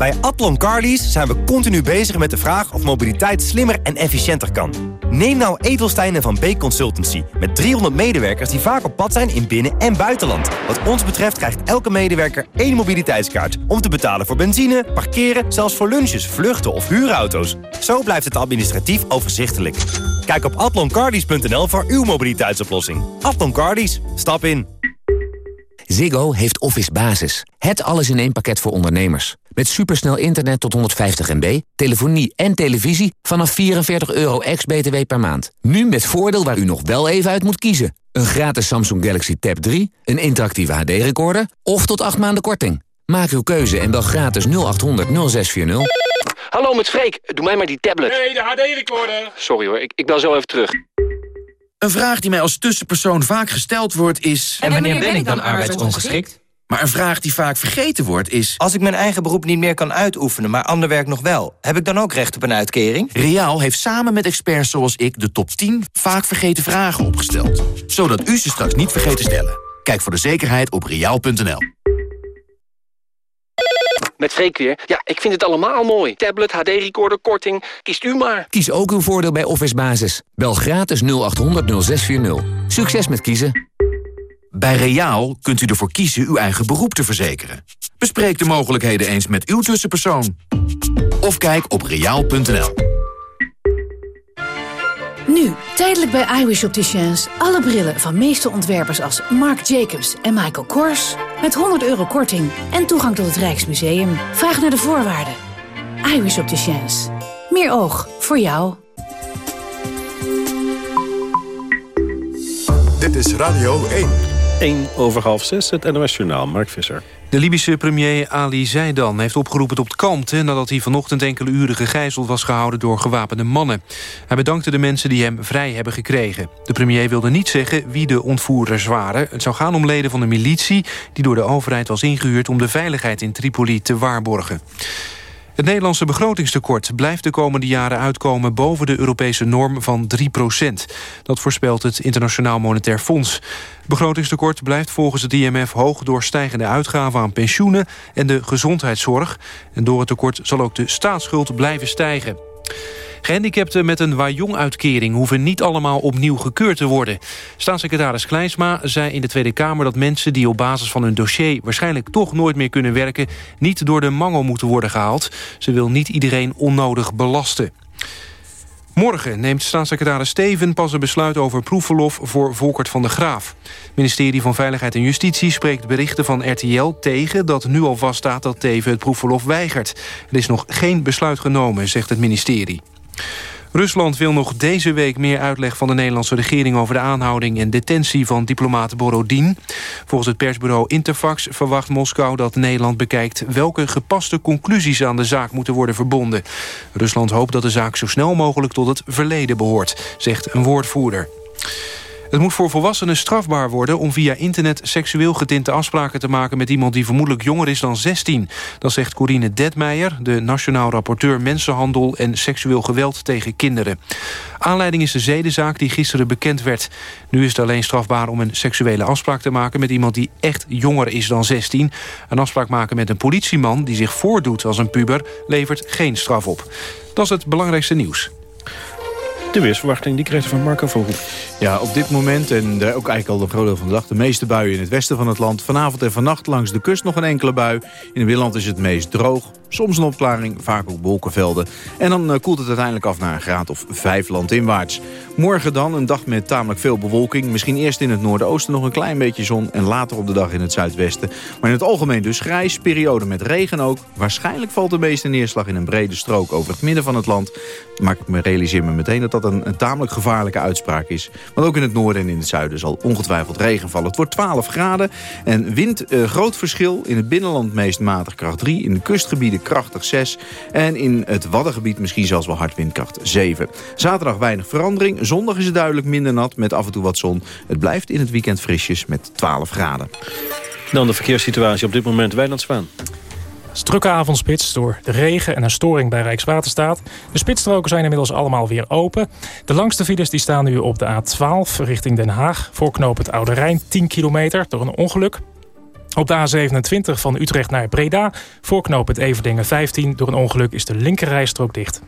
Bij Atlon Carlies zijn we continu bezig met de vraag of mobiliteit slimmer en efficiënter kan. Neem nou Edelstein en Van Beek Consultancy. Met 300 medewerkers die vaak op pad zijn in binnen- en buitenland. Wat ons betreft krijgt elke medewerker één mobiliteitskaart. Om te betalen voor benzine, parkeren, zelfs voor lunches, vluchten of huurauto's. Zo blijft het administratief overzichtelijk. Kijk op atloncardies.nl voor uw mobiliteitsoplossing. Atlon Cardies, stap in. Ziggo heeft Office Basis. Het alles in één pakket voor ondernemers. Met supersnel internet tot 150 MB, telefonie en televisie vanaf 44 euro ex-BTW per maand. Nu met voordeel waar u nog wel even uit moet kiezen. Een gratis Samsung Galaxy Tab 3, een interactieve HD-recorder of tot 8 maanden korting. Maak uw keuze en bel gratis 0800 0640. Hallo, met Freek. Doe mij maar die tablet. Nee, de HD-recorder. Sorry hoor, ik, ik bel zo even terug. Een vraag die mij als tussenpersoon vaak gesteld wordt is... En wanneer ben ik dan arbeidsongeschikt? Maar een vraag die vaak vergeten wordt is... Als ik mijn eigen beroep niet meer kan uitoefenen, maar ander werk nog wel... heb ik dan ook recht op een uitkering? Riaal heeft samen met experts zoals ik de top 10 vaak vergeten vragen opgesteld. Zodat u ze straks niet vergeet te stellen. Kijk voor de zekerheid op riaal.nl. Met Freek weer. Ja, ik vind het allemaal mooi. Tablet, HD-recorder, korting. Kiest u maar. Kies ook uw voordeel bij Office Basis. Bel gratis 0800 0640. Succes met kiezen. Bij Reaal kunt u ervoor kiezen uw eigen beroep te verzekeren. Bespreek de mogelijkheden eens met uw tussenpersoon. Of kijk op reaal.nl. Nu, tijdelijk bij iWish Opticians. Alle brillen van meeste ontwerpers als Marc Jacobs en Michael Kors. Met 100 euro korting en toegang tot het Rijksmuseum. Vraag naar de voorwaarden. iWish Opticians. Meer oog voor jou. Dit is Radio 1. 1 over half 6, het NOS Journaal, Mark Visser. De Libische premier Ali Zaidan heeft opgeroepen tot kalmte... nadat hij vanochtend enkele uren gegijzeld was gehouden door gewapende mannen. Hij bedankte de mensen die hem vrij hebben gekregen. De premier wilde niet zeggen wie de ontvoerders waren. Het zou gaan om leden van de militie... die door de overheid was ingehuurd om de veiligheid in Tripoli te waarborgen. Het Nederlandse begrotingstekort blijft de komende jaren uitkomen... boven de Europese norm van 3% Dat voorspelt het Internationaal Monetair Fonds. Het begrotingstekort blijft volgens het IMF hoog... door stijgende uitgaven aan pensioenen en de gezondheidszorg. En door het tekort zal ook de staatsschuld blijven stijgen. Gehandicapten met een Wajong-uitkering hoeven niet allemaal opnieuw gekeurd te worden. Staatssecretaris Kleinsma zei in de Tweede Kamer dat mensen die op basis van hun dossier waarschijnlijk toch nooit meer kunnen werken, niet door de mangel moeten worden gehaald. Ze wil niet iedereen onnodig belasten. Morgen neemt staatssecretaris Steven pas een besluit over proefverlof voor Volkert van de Graaf. Het ministerie van Veiligheid en Justitie spreekt berichten van RTL tegen dat nu al vaststaat dat Teven het proefverlof weigert. Er is nog geen besluit genomen, zegt het ministerie. Rusland wil nog deze week meer uitleg van de Nederlandse regering... over de aanhouding en detentie van diplomaat Borodin. Volgens het persbureau Interfax verwacht Moskou dat Nederland bekijkt... welke gepaste conclusies aan de zaak moeten worden verbonden. Rusland hoopt dat de zaak zo snel mogelijk tot het verleden behoort, zegt een woordvoerder. Het moet voor volwassenen strafbaar worden om via internet seksueel getinte afspraken te maken met iemand die vermoedelijk jonger is dan 16. Dat zegt Corine Detmeijer, de nationaal rapporteur mensenhandel en seksueel geweld tegen kinderen. Aanleiding is de zedenzaak die gisteren bekend werd. Nu is het alleen strafbaar om een seksuele afspraak te maken met iemand die echt jonger is dan 16. Een afspraak maken met een politieman die zich voordoet als een puber levert geen straf op. Dat is het belangrijkste nieuws. De weersverwachting die krijgt van Marco Vogel. Ja, op dit moment en ook eigenlijk al de groot deel van de dag... de meeste buien in het westen van het land. Vanavond en vannacht langs de kust nog een enkele bui. In het binnenland is het meest droog. Soms een opklaring, vaak ook wolkenvelden. En dan eh, koelt het uiteindelijk af naar een graad of vijf landinwaarts. Morgen dan een dag met tamelijk veel bewolking. Misschien eerst in het noordoosten nog een klein beetje zon... en later op de dag in het zuidwesten. Maar in het algemeen dus grijs, periode met regen ook. Waarschijnlijk valt de meeste neerslag in een brede strook over het midden van het land. Maar ik realiseer me meteen dat dat een, een tamelijk gevaarlijke uitspraak is. Want ook in het noorden en in het zuiden zal ongetwijfeld regen vallen. Het wordt 12 graden en wind eh, groot verschil. In het binnenland meest matig kracht 3. In de kustgebieden krachtig 6. En in het Waddengebied misschien zelfs wel hard windkracht 7. Zaterdag weinig verandering. Zondag is het duidelijk minder nat met af en toe wat zon. Het blijft in het weekend frisjes met 12 graden. Dan de verkeerssituatie op dit moment. Wijnand. Strukke avondspits door de regen en een storing bij Rijkswaterstaat. De spitsstroken zijn inmiddels allemaal weer open. De langste files die staan nu op de A12 richting Den Haag. Voor knoop het Oude Rijn 10 kilometer door een ongeluk. Op de A27 van Utrecht naar Breda. Voor knoop het Everdingen 15 door een ongeluk is de linkerrijstrook dicht.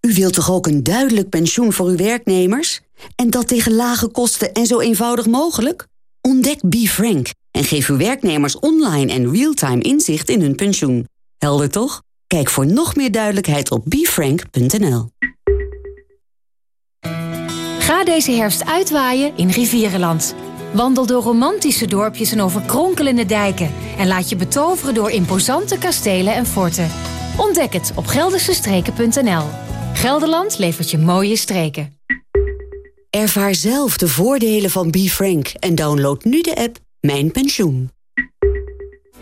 U wilt toch ook een duidelijk pensioen voor uw werknemers? En dat tegen lage kosten en zo eenvoudig mogelijk? Ontdek BeFrank en geef uw werknemers online en real-time inzicht in hun pensioen. Helder toch? Kijk voor nog meer duidelijkheid op befrank.nl. Ga deze herfst uitwaaien in Rivierenland. Wandel door romantische dorpjes en over kronkelende dijken. En laat je betoveren door imposante kastelen en forten. Ontdek het op geldersestreken.nl. Gelderland levert je mooie streken. Ervaar zelf de voordelen van BeFrank en download nu de app Mijn Pensioen.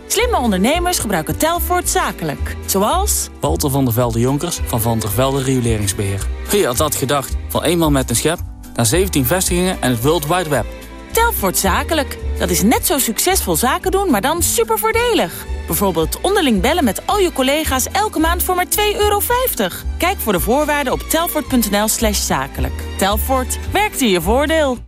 Slimme ondernemers gebruiken Telfort zakelijk. Zoals... Walter van der Velde Jonkers van Van der Velde Rioleringsbeheer. Wie had dat gedacht? Van eenmaal met een schep naar 17 vestigingen en het World Wide Web. Telfort zakelijk. Dat is net zo succesvol zaken doen, maar dan super voordelig. Bijvoorbeeld onderling bellen met al je collega's elke maand voor maar 2,50 euro. Kijk voor de voorwaarden op telfort.nl slash zakelijk. Telfort, werkt in je voordeel.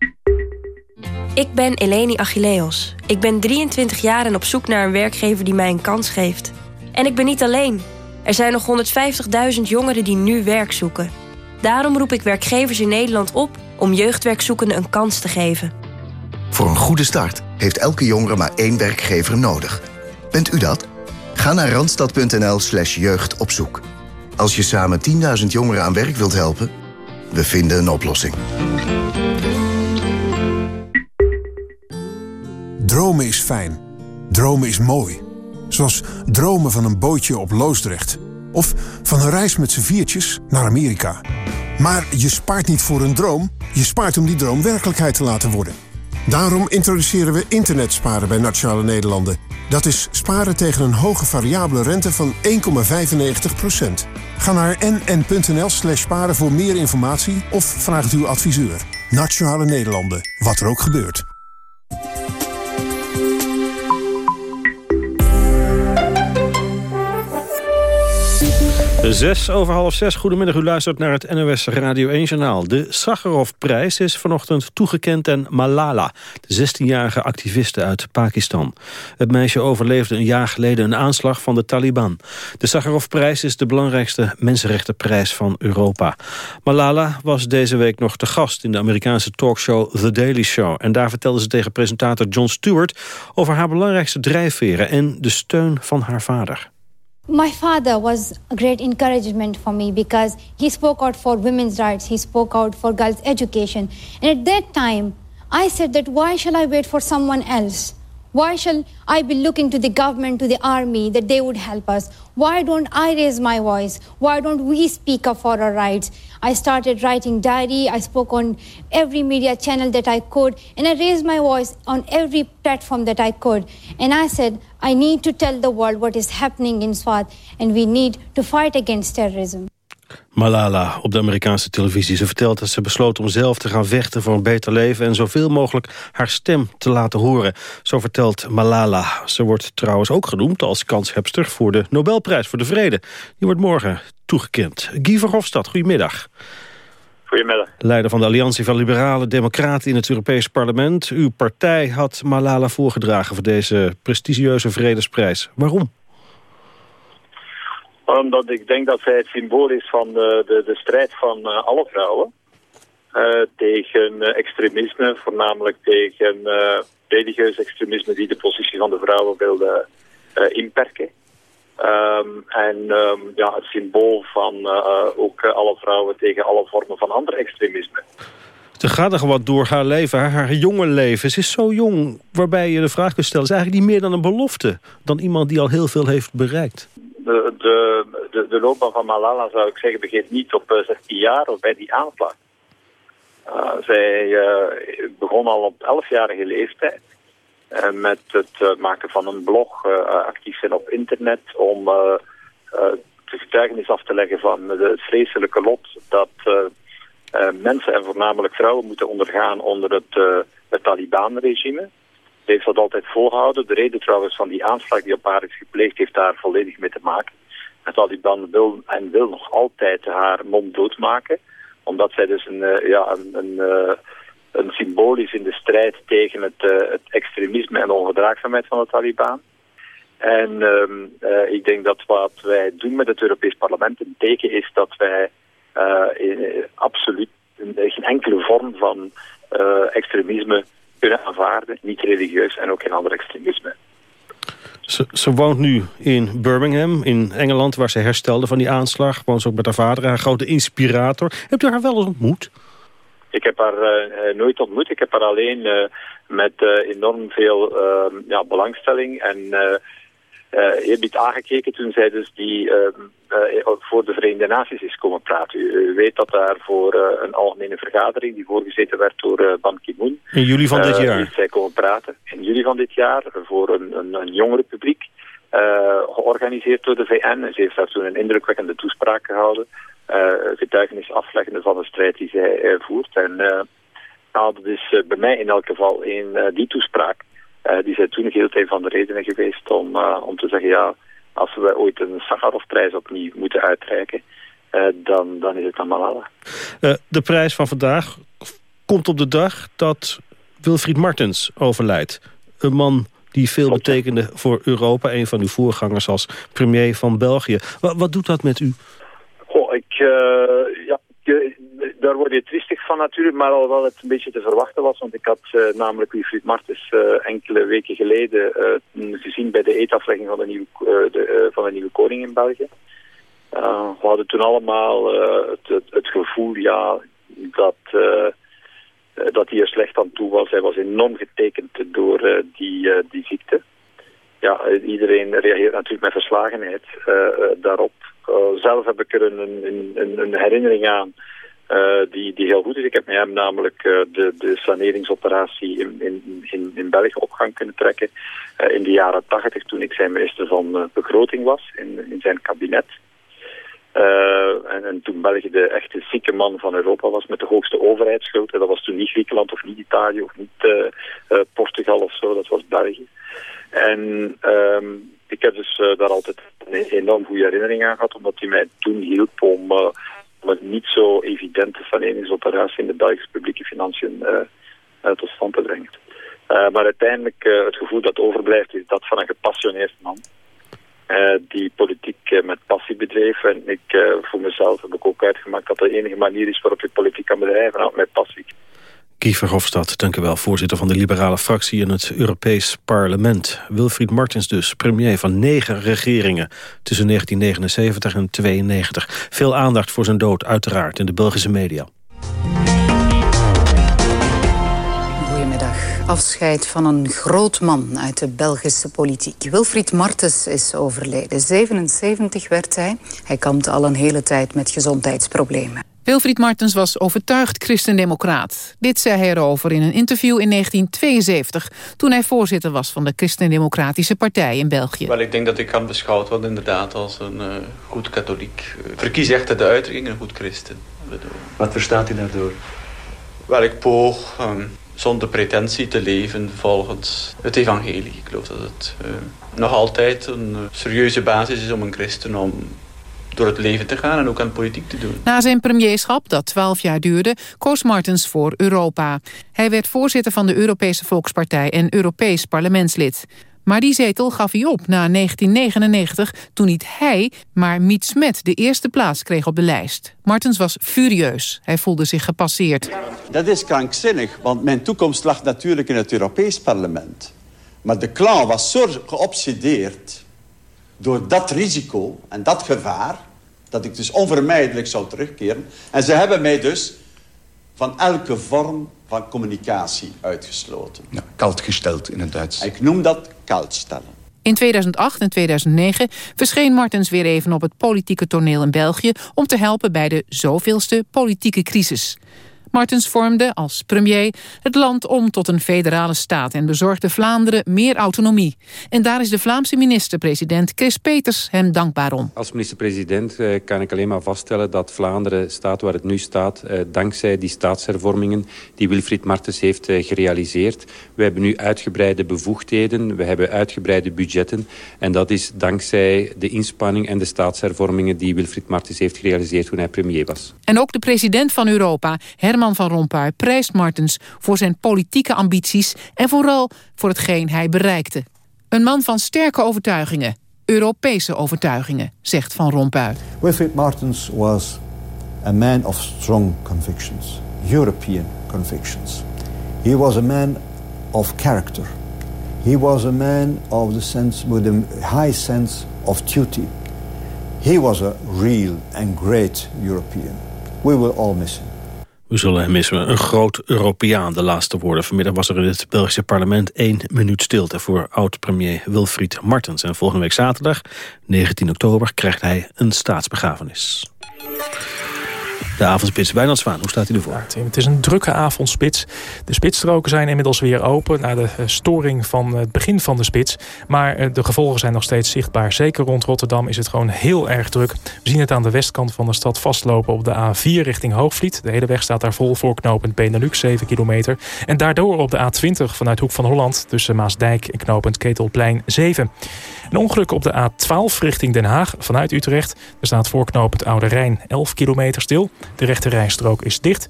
Ik ben Eleni Achilleos. Ik ben 23 jaar en op zoek naar een werkgever die mij een kans geeft. En ik ben niet alleen. Er zijn nog 150.000 jongeren die nu werk zoeken. Daarom roep ik werkgevers in Nederland op om jeugdwerkzoekenden een kans te geven. Voor een goede start heeft elke jongere maar één werkgever nodig. Bent u dat? Ga naar randstad.nl slash jeugdopzoek. Als je samen 10.000 jongeren aan werk wilt helpen, we vinden een oplossing. Dromen is fijn. Dromen is mooi. Zoals dromen van een bootje op Loosdrecht. Of van een reis met z'n viertjes naar Amerika. Maar je spaart niet voor een droom. Je spaart om die droom werkelijkheid te laten worden. Daarom introduceren we internetsparen bij Nationale Nederlanden. Dat is sparen tegen een hoge variabele rente van 1,95%. Ga naar nn.nl slash sparen voor meer informatie of vraag het uw adviseur. Nationale Nederlanden, wat er ook gebeurt. Zes over half zes. Goedemiddag, u luistert naar het NOS Radio 1-journaal. De Sakharov-prijs is vanochtend toegekend aan Malala... de 16-jarige activiste uit Pakistan. Het meisje overleefde een jaar geleden een aanslag van de Taliban. De Sakharov-prijs is de belangrijkste mensenrechtenprijs van Europa. Malala was deze week nog te gast in de Amerikaanse talkshow The Daily Show. En daar vertelde ze tegen presentator Jon Stewart... over haar belangrijkste drijfveren en de steun van haar vader. My father was a great encouragement for me because he spoke out for women's rights, he spoke out for girls' education. And at that time, I said that why shall I wait for someone else? Why shall I be looking to the government, to the army, that they would help us? Why don't I raise my voice? Why don't we speak up for our rights? I started writing diary. I spoke on every media channel that I could, and I raised my voice on every platform that I could. And I said, I need to tell the world what is happening in Swat, and we need to fight against terrorism. Malala op de Amerikaanse televisie. Ze vertelt dat ze besloot om zelf te gaan vechten voor een beter leven... en zoveel mogelijk haar stem te laten horen. Zo vertelt Malala. Ze wordt trouwens ook genoemd als kanshebster voor de Nobelprijs voor de Vrede. Die wordt morgen toegekend. Guy Verhofstadt, goedemiddag. Goedemiddag. Leider van de Alliantie van Liberale Democraten in het Europees Parlement. Uw partij had Malala voorgedragen voor deze prestigieuze vredesprijs. Waarom? Omdat ik denk dat zij het symbool is van de, de, de strijd van uh, alle vrouwen. Uh, tegen uh, extremisme, voornamelijk tegen religieus extremisme die de positie van de vrouwen wilde inperken. Um, en um, ja, het symbool van ook alle vrouwen tegen alle vormen van ander extremisme. Er gaat er wat door haar leven, haar, haar jonge leven. Ze is zo jong, waarbij je de vraag kunt stellen... is eigenlijk niet meer dan een belofte... dan iemand die al heel veel heeft bereikt de, de, de, loopbaan van Malala, zou ik zeggen, begint niet op 16 jaar of bij die aanslag. Uh, zij uh, begon al op 11-jarige leeftijd met het maken van een blog, actief zijn op internet, om de getuigenis af te leggen van het vreselijke lot dat mensen en voornamelijk vrouwen moeten ondergaan onder het, het Taliban-regime heeft dat altijd volgehouden. De reden trouwens van die aanslag die op haar is gepleegd heeft daar volledig mee te maken. En Taliban wil en wil nog altijd haar mond doodmaken. Omdat zij dus een, uh, ja, een, een, uh, een symbool is in de strijd tegen het, uh, het extremisme en de onverdraagzaamheid van de Taliban. En um, ik denk dat wat wij doen met het Europees Parlement een teken is dat wij absoluut geen enkele vorm van extremisme kunnen aanvaarden. Niet religieus en ook geen ander extremisme. Ze, ze, woont nu in Birmingham, in Engeland, waar ze herstelde van die aanslag. Woont ze ook met haar vader, haar grote inspirator. Hebt u haar wel eens ontmoet? Ik heb haar uh, nooit ontmoet. Ik heb haar alleen uh, met uh, enorm veel ja, belangstelling en eerbied aangekeken toen zij dus die uh, uh, voor de Verenigde Naties is komen praten. U, weet dat daar voor een algemene vergadering die voorgezeten werd door Ban Ki-moon. In juli van dit jaar? Is zij komen praten. In juli van dit jaar voor een, een, een jongere publiek. georganiseerd door de VN. Ze heeft daar toen een indrukwekkende toespraak gehouden. getuigenis afleggende van de strijd die zij voert. En nou, dat is bij mij in elk geval in die toespraak uh, die zijn toen heel een van de redenen geweest om, uh, om te zeggen, ja, als we ooit een Sakharovprijs opnieuw moeten uitreiken, uh, dan, dan is het dan Malala. de prijs van vandaag komt op de dag dat Wilfried Martens overlijdt. Een man die veel betekende voor Europa. Een van uw voorgangers als premier van België. Wat, wat doet dat met u? Goh, ik, daar word je tristig van natuurlijk, maar alhoewel het een beetje te verwachten was. Want ik had uh, namelijk Wilfried Martens uh, enkele weken geleden uh, gezien bij de eetaflegging van de nieuwe, de, van de nieuwe koning in België. we hadden toen allemaal het, het, het, gevoel ja, dat, dat hij er slecht aan toe was. Hij was enorm getekend door die, die ziekte. Ja, iedereen reageert natuurlijk met verslagenheid daarop. zelf heb ik er een, een, een, een herinnering aan die, die heel goed is. Ik heb met hem namelijk uh, de, de saneringsoperatie in, in, in, in België op gang kunnen trekken uh, in de jaren tachtig toen ik zijn minister van begroting was in, in zijn kabinet. En, en, toen België de echte zieke man van Europa was met de hoogste overheidsschuld. Dat was toen niet Griekenland of niet Italië of niet Portugal of zo, dat was België. En um, ik heb dus daar altijd een enorm goede herinnering aan gehad, omdat hij mij toen hielp om een niet zo evidente saneringsoperatie in de Belgische publieke financiën uh, tot stand te brengen. Uh, maar uiteindelijk uh, het gevoel dat overblijft is dat van een gepassioneerd man. die politiek met passie bedreef. En ik voor mezelf heb ik ook uitgemaakt dat de enige manier is waarop je politiek kan bedrijven, met passie. Guy Verhofstadt, dank u wel, voorzitter van de liberale fractie in het Europees Parlement. Wilfried Martens dus, premier van negen regeringen tussen 1979 en 92. Veel aandacht voor zijn dood, uiteraard, in de Belgische media. Afscheid van een groot man uit de Belgische politiek. Wilfried Martens is overleden. 77 werd hij. Hij kampte al een hele tijd met gezondheidsproblemen. Wilfried Martens was overtuigd christendemocraat. Dit zei hij erover in een interview in 1972... toen hij voorzitter was van de Christendemocratische Partij in België. Wel, ik denk dat ik kan beschouwd worden inderdaad als een uh, goed katholiek. Verkies echt de uitdrukking een goed christen. Wat verstaat u daardoor? Wel, ik poog um, zonder pretentie te leven volgens het evangelie. Ik geloof dat het uh, nog altijd een uh, serieuze basis is om een christen... om door het leven te gaan en ook aan politiek te doen. Na zijn premierschap, dat twaalf jaar duurde, koos Martens voor Europa. Hij werd voorzitter van de Europese Volkspartij en Europees parlementslid. Maar die zetel gaf hij op na 1999, toen niet hij, maar Miet Smet de eerste plaats kreeg op de lijst. Martens was furieus. Hij voelde zich gepasseerd. Dat is krankzinnig, want mijn toekomst lag natuurlijk in het Europees parlement. Maar de clown was zo geobsedeerd door dat risico en dat gevaar... dat ik dus onvermijdelijk zou terugkeren. En ze hebben mij dus van elke vorm van communicatie uitgesloten. Ja, kalt gesteld in het Duits. Ik noem dat kalt stellen. In 2008 en 2009 verscheen Martens weer even op het politieke toneel in België... om te helpen bij de zoveelste politieke crisis. Martens vormde als premier het land om tot een federale staat... en bezorgde Vlaanderen meer autonomie. En daar is de Vlaamse minister-president Chris Peters hem dankbaar om. Als minister-president eh, kan ik alleen maar vaststellen... dat Vlaanderen staat waar het nu staat... Eh, dankzij die staatshervormingen die Wilfried Martens heeft eh, gerealiseerd. We hebben nu uitgebreide bevoegdheden, we hebben uitgebreide budgetten... en dat is dankzij de inspanning en de staatshervormingen... die Wilfried Martens heeft gerealiseerd toen hij premier was. En ook de president van Europa, Herman Herman van Rompuy prijst Martens voor zijn politieke ambities... en vooral voor hetgeen hij bereikte. Een man van sterke overtuigingen, Europese overtuigingen, zegt Van Rompuy. Wilfried Martens was a man of strong convictions, European convictions. He was a man of character. He was a man of the sense with a high sense of duty. He was a real and great European. We will all miss him. We zullen hem missen. Een groot Europeaan, de laatste woorden. Vanmiddag was er in het Belgische parlement één minuut stilte... voor oud-premier Wilfried Martens. En volgende week zaterdag, 19 oktober, krijgt hij een staatsbegrafenis. De avondspits, Wijnald Zwaan, hoe staat hij ervoor? het is een drukke avondspits. De spitsstroken zijn inmiddels weer open... na de eh, storing van het begin van de spits. Maar eh, de gevolgen zijn nog steeds zichtbaar. Zeker rond Rotterdam is het gewoon heel erg druk. We zien het aan de westkant van de stad vastlopen op de A4 richting Hoogvliet. De hele weg staat daar vol voor knooppunt Benelux, 7 kilometer. En daardoor op de A20 vanuit Hoek van Holland... tussen Maasdijk en knooppunt Ketelplein 7. Een ongeluk op de A12 richting Den Haag vanuit Utrecht. Er staat voor knooppunt Oude Rijn 11 kilometer stil. De rechte rijstrook is dicht.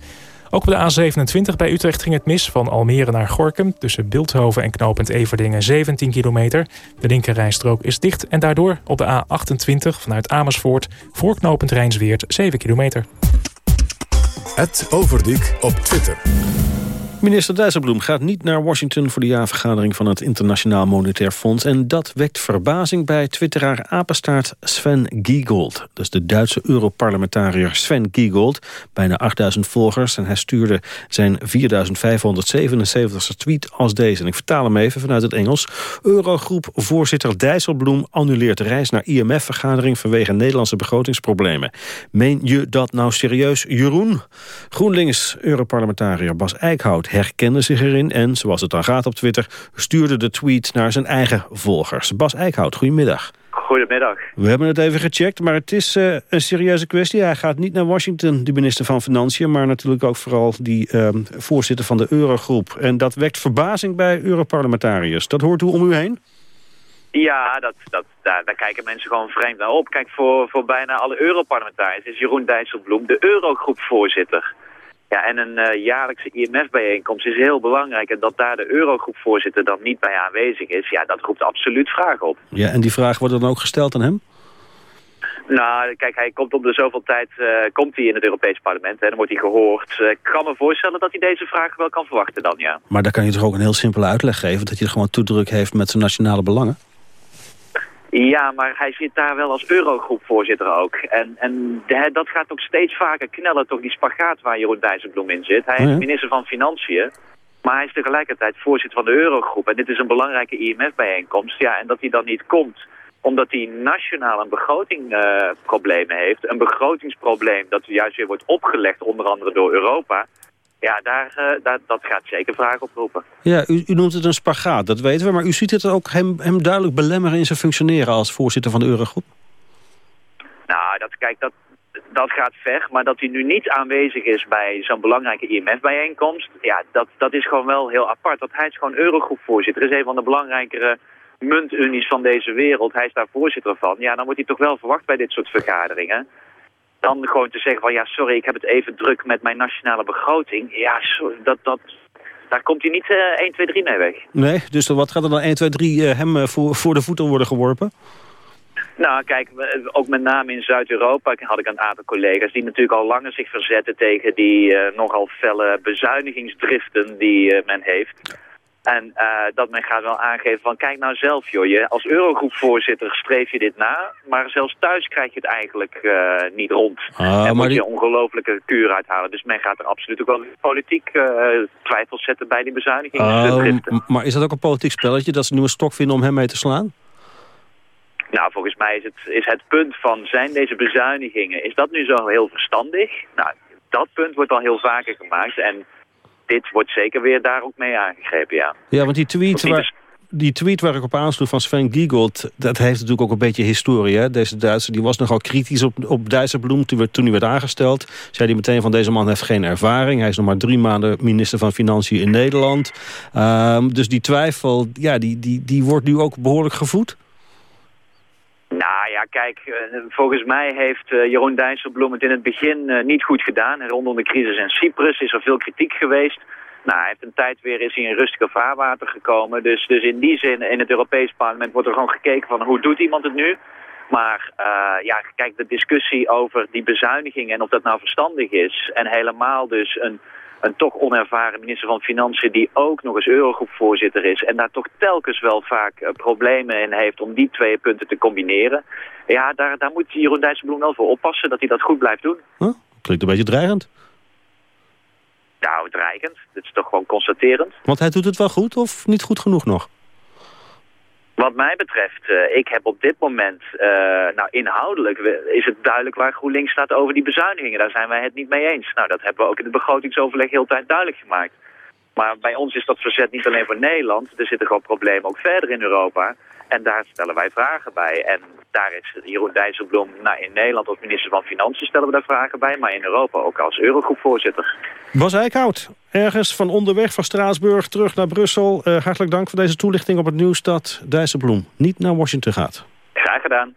Ook op de A27 bij Utrecht ging het mis van Almere naar Gorkum... tussen Beeldhoven en knooppunt Everdingen 17 kilometer. De linkerrijstrook is dicht en daardoor op de A28 vanuit Amersfoort... voor knooppunt Rijnsweert 7 kilometer. Het Overdiek op Twitter. Minister Dijsselbloem gaat niet naar Washington voor de jaarvergadering van het Internationaal Monetair Fonds. En dat wekt verbazing bij twitteraar apenstaart Sven Giegold. Is de Duitse Europarlementariër Sven Giegold. Bijna 8000 volgers en hij stuurde zijn 4577 tweet als deze. En ik vertaal hem even vanuit het Engels. Eurogroep-voorzitter Dijsselbloem annuleert reis naar IMF-vergadering vanwege Nederlandse begrotingsproblemen. Meen je dat nou serieus, Jeroen? GroenLinks-Europarlementariër Bas Eickhout herkende zich erin... en, zoals het dan gaat op Twitter, stuurde de tweet naar zijn eigen volgers. Bas Eickhout, goedemiddag. Goedemiddag. We hebben het even gecheckt, maar het is uh, een serieuze kwestie. Hij gaat niet naar Washington, de minister van Financiën... maar natuurlijk ook vooral die uh, voorzitter van de Eurogroep. En dat wekt verbazing bij Europarlementariërs. Dat hoort u om u heen? Ja, dat, dat, daar, daar kijken mensen gewoon vreemd naar op. Kijk, voor, voor bijna alle Europarlementariërs is Jeroen Dijsselbloem de Eurogroepvoorzitter. Ja, en een uh, jaarlijkse IMF-bijeenkomst is heel belangrijk. En dat daar de Eurogroepvoorzitter dan niet bij aanwezig is... ja, dat roept absoluut vragen op. Ja, en die vraag wordt dan ook gesteld aan hem? Nou, kijk, hij komt om de zoveel tijd uh, komt hij in het Europees parlement. En dan wordt hij gehoord. Uh, ik kan me voorstellen dat hij deze vraag wel kan verwachten dan, ja. Maar dan kan je toch ook een heel simpele uitleg geven... dat hij er gewoon toedruk heeft met zijn nationale belangen? Ja, maar hij zit daar wel als Eurogroepvoorzitter ook. En, en de, dat gaat ook steeds vaker knellen, toch die spagaat waar Jeroen Dijsselbloem in zit. Hij is minister van Financiën, maar hij is tegelijkertijd voorzitter van de Eurogroep. En dit is een belangrijke IMF-bijeenkomst. Ja, en dat hij dan niet komt omdat hij nationaal een begrotingprobleem uh, heeft. Een begrotingsprobleem dat juist weer wordt opgelegd, onder andere door Europa. Ja, daar, uh, daar, dat gaat zeker vragen oproepen. Ja, u, u, noemt het een spagaat, dat weten we. Maar u ziet het ook hem, hem duidelijk belemmeren in zijn functioneren als voorzitter van de Eurogroep? Nou, dat, kijk, dat, dat gaat ver. Maar dat hij nu niet aanwezig is bij zo'n belangrijke IMF-bijeenkomst... ja, dat, dat is gewoon wel heel apart. Want hij is gewoon Eurogroepvoorzitter. is een van de belangrijkere muntunies van deze wereld. Hij is daar voorzitter van. Ja, dan wordt hij toch wel verwacht bij dit soort vergaderingen dan gewoon te zeggen van ja, sorry, ik heb het even druk met mijn nationale begroting. Ja, sorry, dat, dat, daar komt hij niet uh, 1, 2, 3 mee weg. Nee, dus wat gaat er dan 1, 2, 3 uh, hem uh, voor, voor de voeten worden geworpen? Nou, kijk, ook met name in Zuid-Europa had ik een aantal collega's... die natuurlijk al langer zich verzetten tegen die uh, nogal felle bezuinigingsdriften die uh, men heeft... En uh, dat men gaat wel aangeven van kijk nou zelf joh, je, als Eurogroepvoorzitter streef je dit na, maar zelfs thuis krijg je het eigenlijk uh, niet rond. Ah, en moet die... je ongelofelijke kuur uithalen. Dus men gaat er absoluut ook wel politiek uh, twijfels zetten bij die bezuinigingen. Uh, maar is dat ook een politiek spelletje dat ze nu een stok vinden om hem mee te slaan? Nou, volgens mij is het, is het punt van zijn deze bezuinigingen, is dat nu zo heel verstandig? Nou, dat punt wordt al heel vaker gemaakt en dit wordt zeker weer daar ook mee aangegrepen, ja. Ja, want die tweet, waar, die tweet waar ik op aansloeg van Sven Giegold... dat heeft natuurlijk ook een beetje historie. Hè? Deze Duitser die was nogal kritisch op, op Dijsselbloem toen, toen hij werd aangesteld. Zei hij meteen van deze man heeft geen ervaring. Hij is nog maar drie maanden minister van Financiën in Nederland. Um, dus die twijfel, ja, die, die, die wordt nu ook behoorlijk gevoed. Nou ja, kijk, eh, volgens mij heeft uh, Jeroen Dijsselbloem het in het begin uh, niet goed gedaan. Rondom de crisis in Cyprus is er veel kritiek geweest. Nou, hij heeft een tijd weer is hij in rustige vaarwater gekomen. Dus, dus in die zin, in het Europees parlement wordt er gewoon gekeken van hoe doet iemand het nu. Maar ja, kijk, de discussie over die bezuinigingen en of dat nou verstandig is... en helemaal dus een een toch onervaren minister van Financiën... die ook nog eens Eurogroepvoorzitter is... en daar toch telkens wel vaak uh, problemen in heeft om die twee punten te combineren. Ja, daar, daar moet Jeroen Dijsselbloem wel voor oppassen dat hij dat goed blijft doen. Huh? Klinkt een beetje dreigend. Nou, dreigend. Dit is toch gewoon constaterend. Want hij doet het wel goed of niet goed genoeg nog? Wat mij betreft, uh, ik heb op dit moment, uh, nou inhoudelijk is het duidelijk waar GroenLinks staat over die bezuinigingen. Daar zijn wij het niet mee eens. Nou, dat hebben we ook in het begrotingsoverleg heel tijd duidelijk gemaakt. Maar bij ons is dat verzet niet alleen voor Nederland. Er zitten gewoon problemen ook verder in Europa. En daar stellen wij vragen bij. En daar is Jeroen Dijsselbloem nou, in Nederland als minister van Financiën stellen we daar vragen bij. Maar in Europa ook als Eurogroepvoorzitter. Bas Eickhout, ergens van onderweg van Straatsburg terug naar Brussel. Uh, hartelijk dank voor deze toelichting op het nieuws dat Dijsselbloem niet naar Washington gaat. Graag gedaan.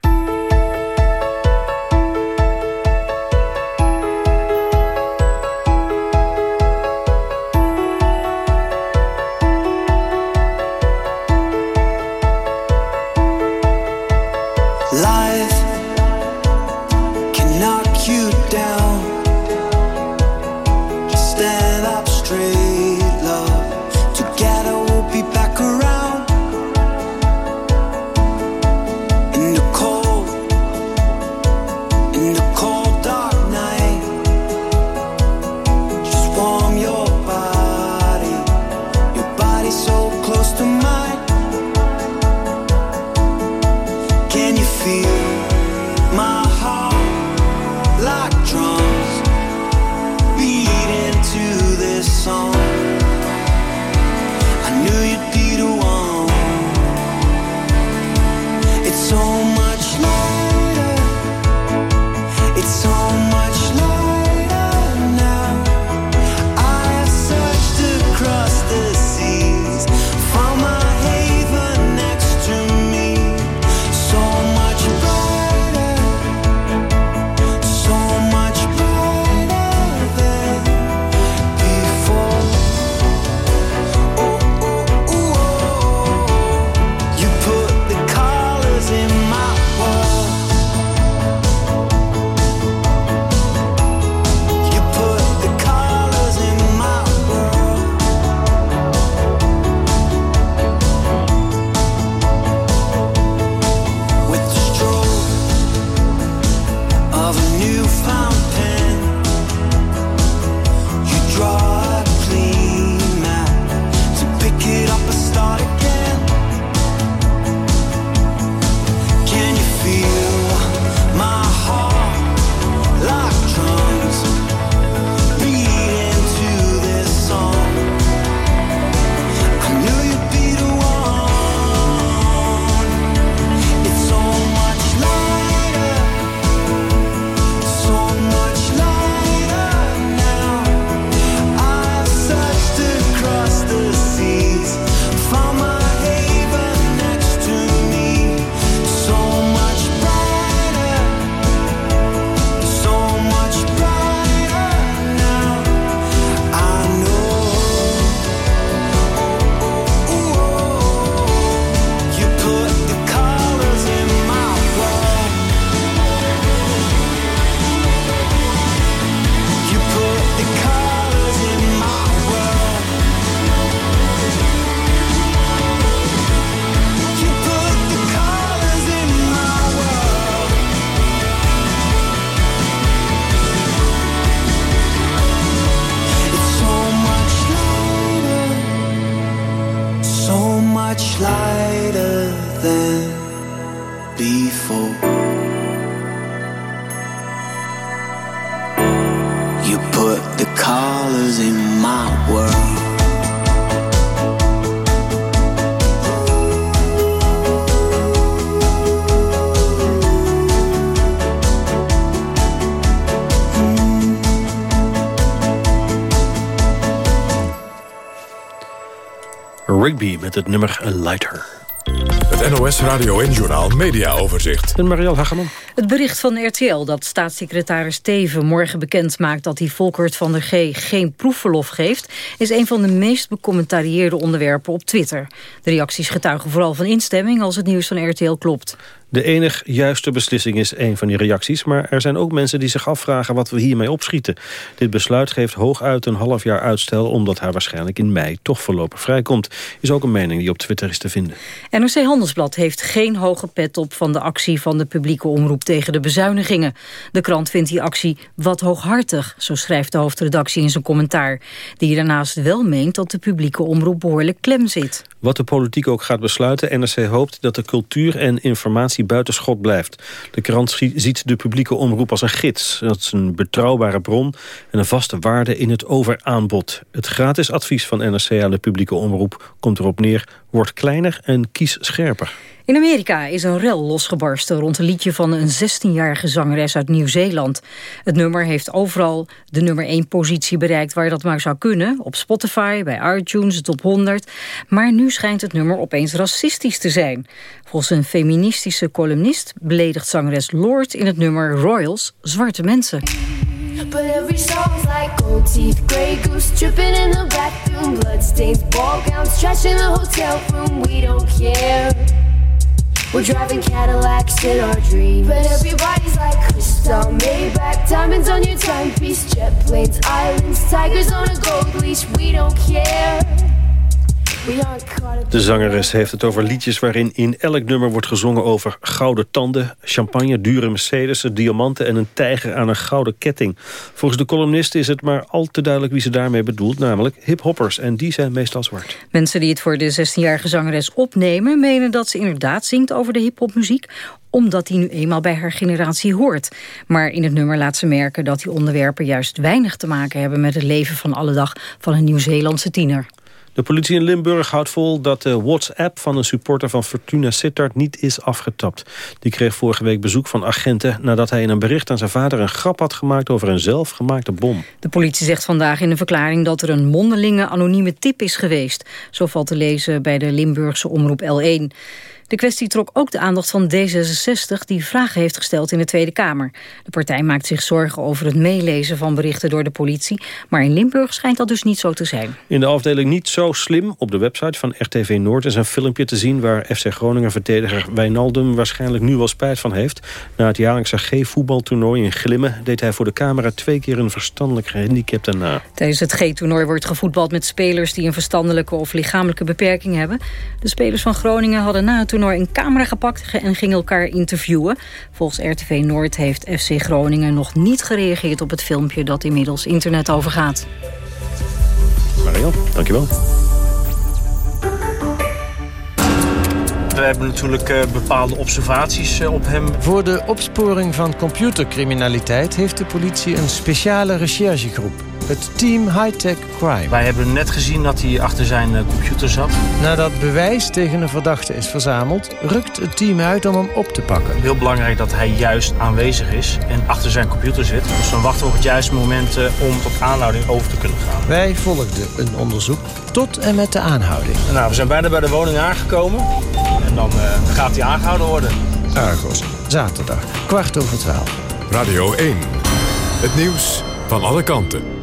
tree met het nummer Lighter. Het NOS Radio en Journal Media Overzicht. En Marielle Hageman. Het bericht van RTL dat staatssecretaris Teven morgen bekend maakt... dat hij Volkert van der G geen proefverlof geeft... is een van de meest becommentarieerde onderwerpen op Twitter. De reacties getuigen vooral van instemming als het nieuws van RTL klopt. De enig juiste beslissing is een van die reacties... maar er zijn ook mensen die zich afvragen wat we hiermee opschieten. Dit besluit geeft hooguit een half jaar uitstel... omdat hij waarschijnlijk in mei toch voorlopig vrijkomt. Is ook een mening die op Twitter is te vinden. NRC Handelsblad heeft geen hoge pet op... van de actie van de publieke omroep tegen de bezuinigingen. De krant vindt die actie wat hooghartig, zo schrijft de hoofdredactie in zijn commentaar. Die daarnaast wel meent dat de publieke omroep behoorlijk klem zit. Wat de politiek ook gaat besluiten, NRC hoopt dat de cultuur en informatie buitenschot blijft. De krant ziet de publieke omroep als een gids. Dat is een betrouwbare bron en een vaste waarde in het overaanbod. Het gratis advies van NRC aan de publieke omroep komt erop neer... word kleiner en kies scherper. In Amerika is een rel losgebarsten rond een liedje van een 16-jarige zangeres uit Nieuw-Zeeland. Het nummer heeft overal de nummer 1 positie bereikt waar dat maar zou kunnen. Op Spotify, bij iTunes, top 100. Maar nu schijnt het nummer opeens racistisch te zijn. Volgens een feministische columnist beledigt zangeres Lord in het nummer Royals zwarte mensen. We're driving Cadillacs in our dreams. But everybody's like crystal, Maybach, diamonds on your timepiece, jet planes, islands, tigers on a gold leash. We don't care. De zangeres heeft het over liedjes waarin in elk nummer wordt gezongen over gouden tanden, champagne, dure Mercedes, diamanten en een tijger aan een gouden ketting. Volgens de columnist is het maar al te duidelijk wie ze daarmee bedoelt, namelijk hiphoppers. En die zijn meestal zwart. Mensen die het voor de 16-jarige zangeres opnemen, menen dat ze inderdaad zingt over de hiphopmuziek omdat hij nu eenmaal bij haar generatie hoort. Maar in het nummer laat ze merken dat die onderwerpen juist weinig te maken hebben met het leven van alle dag van een Nieuw-Zeelandse tiener. De politie in Limburg houdt vol dat de WhatsApp van een supporter van Fortuna Sittard niet is afgetapt. Die kreeg vorige week bezoek van agenten nadat hij in een bericht aan zijn vader een grap had gemaakt over een zelfgemaakte bom. De politie zegt vandaag in een verklaring dat er een mondelinge anonieme tip is geweest. Zo valt te lezen bij de Limburgse omroep L1. De kwestie trok ook de aandacht van D66... die vragen heeft gesteld in de Tweede Kamer. De partij maakt zich zorgen over het meelezen van berichten door de politie... maar in Limburg schijnt dat dus niet zo te zijn. In de afdeling Niet Zo Slim op de website van RTV Noord... is een filmpje te zien waar FC Groningen-verdediger Wijnaldum... waarschijnlijk nu wel spijt van heeft. Na het jaarlijkse G-voetbaltoernooi in Glimmen... deed hij voor de camera twee keer een verstandelijk gehandicapte na. Tijdens het G-toernooi wordt gevoetbald met spelers... die een verstandelijke of lichamelijke beperking hebben. De spelers van Groningen hadden na het toernooi een camera gepakt en ging elkaar interviewen. Volgens RTV Noord heeft FC Groningen nog niet gereageerd op het filmpje dat inmiddels internet overgaat. Marian, dankjewel. We hebben natuurlijk uh, bepaalde observaties uh, op hem. Voor de opsporing van computercriminaliteit heeft de politie een speciale recherchegroep. Het team High-Tech Crime. Wij hebben net gezien dat hij achter zijn uh, computer zat. Nadat bewijs tegen een verdachte is verzameld... rukt het team uit om hem op te pakken. Heel belangrijk dat hij juist aanwezig is en achter zijn computer zit. Dus dan wachten we op het juiste moment om tot aanhouding over te kunnen gaan. Wij volgden een onderzoek tot en met de aanhouding. Nou, we zijn bijna bij de woning aangekomen. En dan uh, gaat hij aangehouden worden. Argos, zaterdag, kwart over twaalf. Radio 1, het nieuws van alle kanten.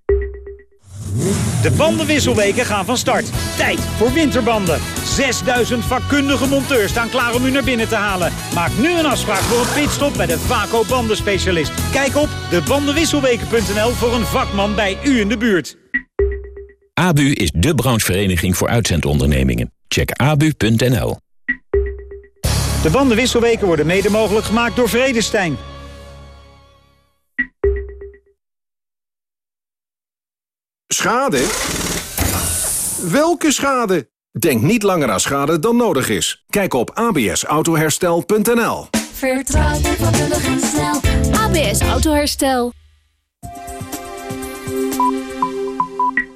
De bandenwisselweken gaan van start. Tijd voor winterbanden. 6000 vakkundige monteurs staan klaar om u naar binnen te halen. Maak nu een afspraak voor een pitstop bij de Vaco bandenspecialist. Kijk op debandenwisselweken.nl voor een vakman bij u in de buurt. ABU is de branchevereniging voor uitzendondernemingen. Check abu.nl. De bandenwisselweken worden mede mogelijk gemaakt door Vredestein. Schade? Welke schade? Denk niet langer aan schade dan nodig is. Kijk op absautoherstel.nl Vertrouw je en snel. ABS Autoherstel.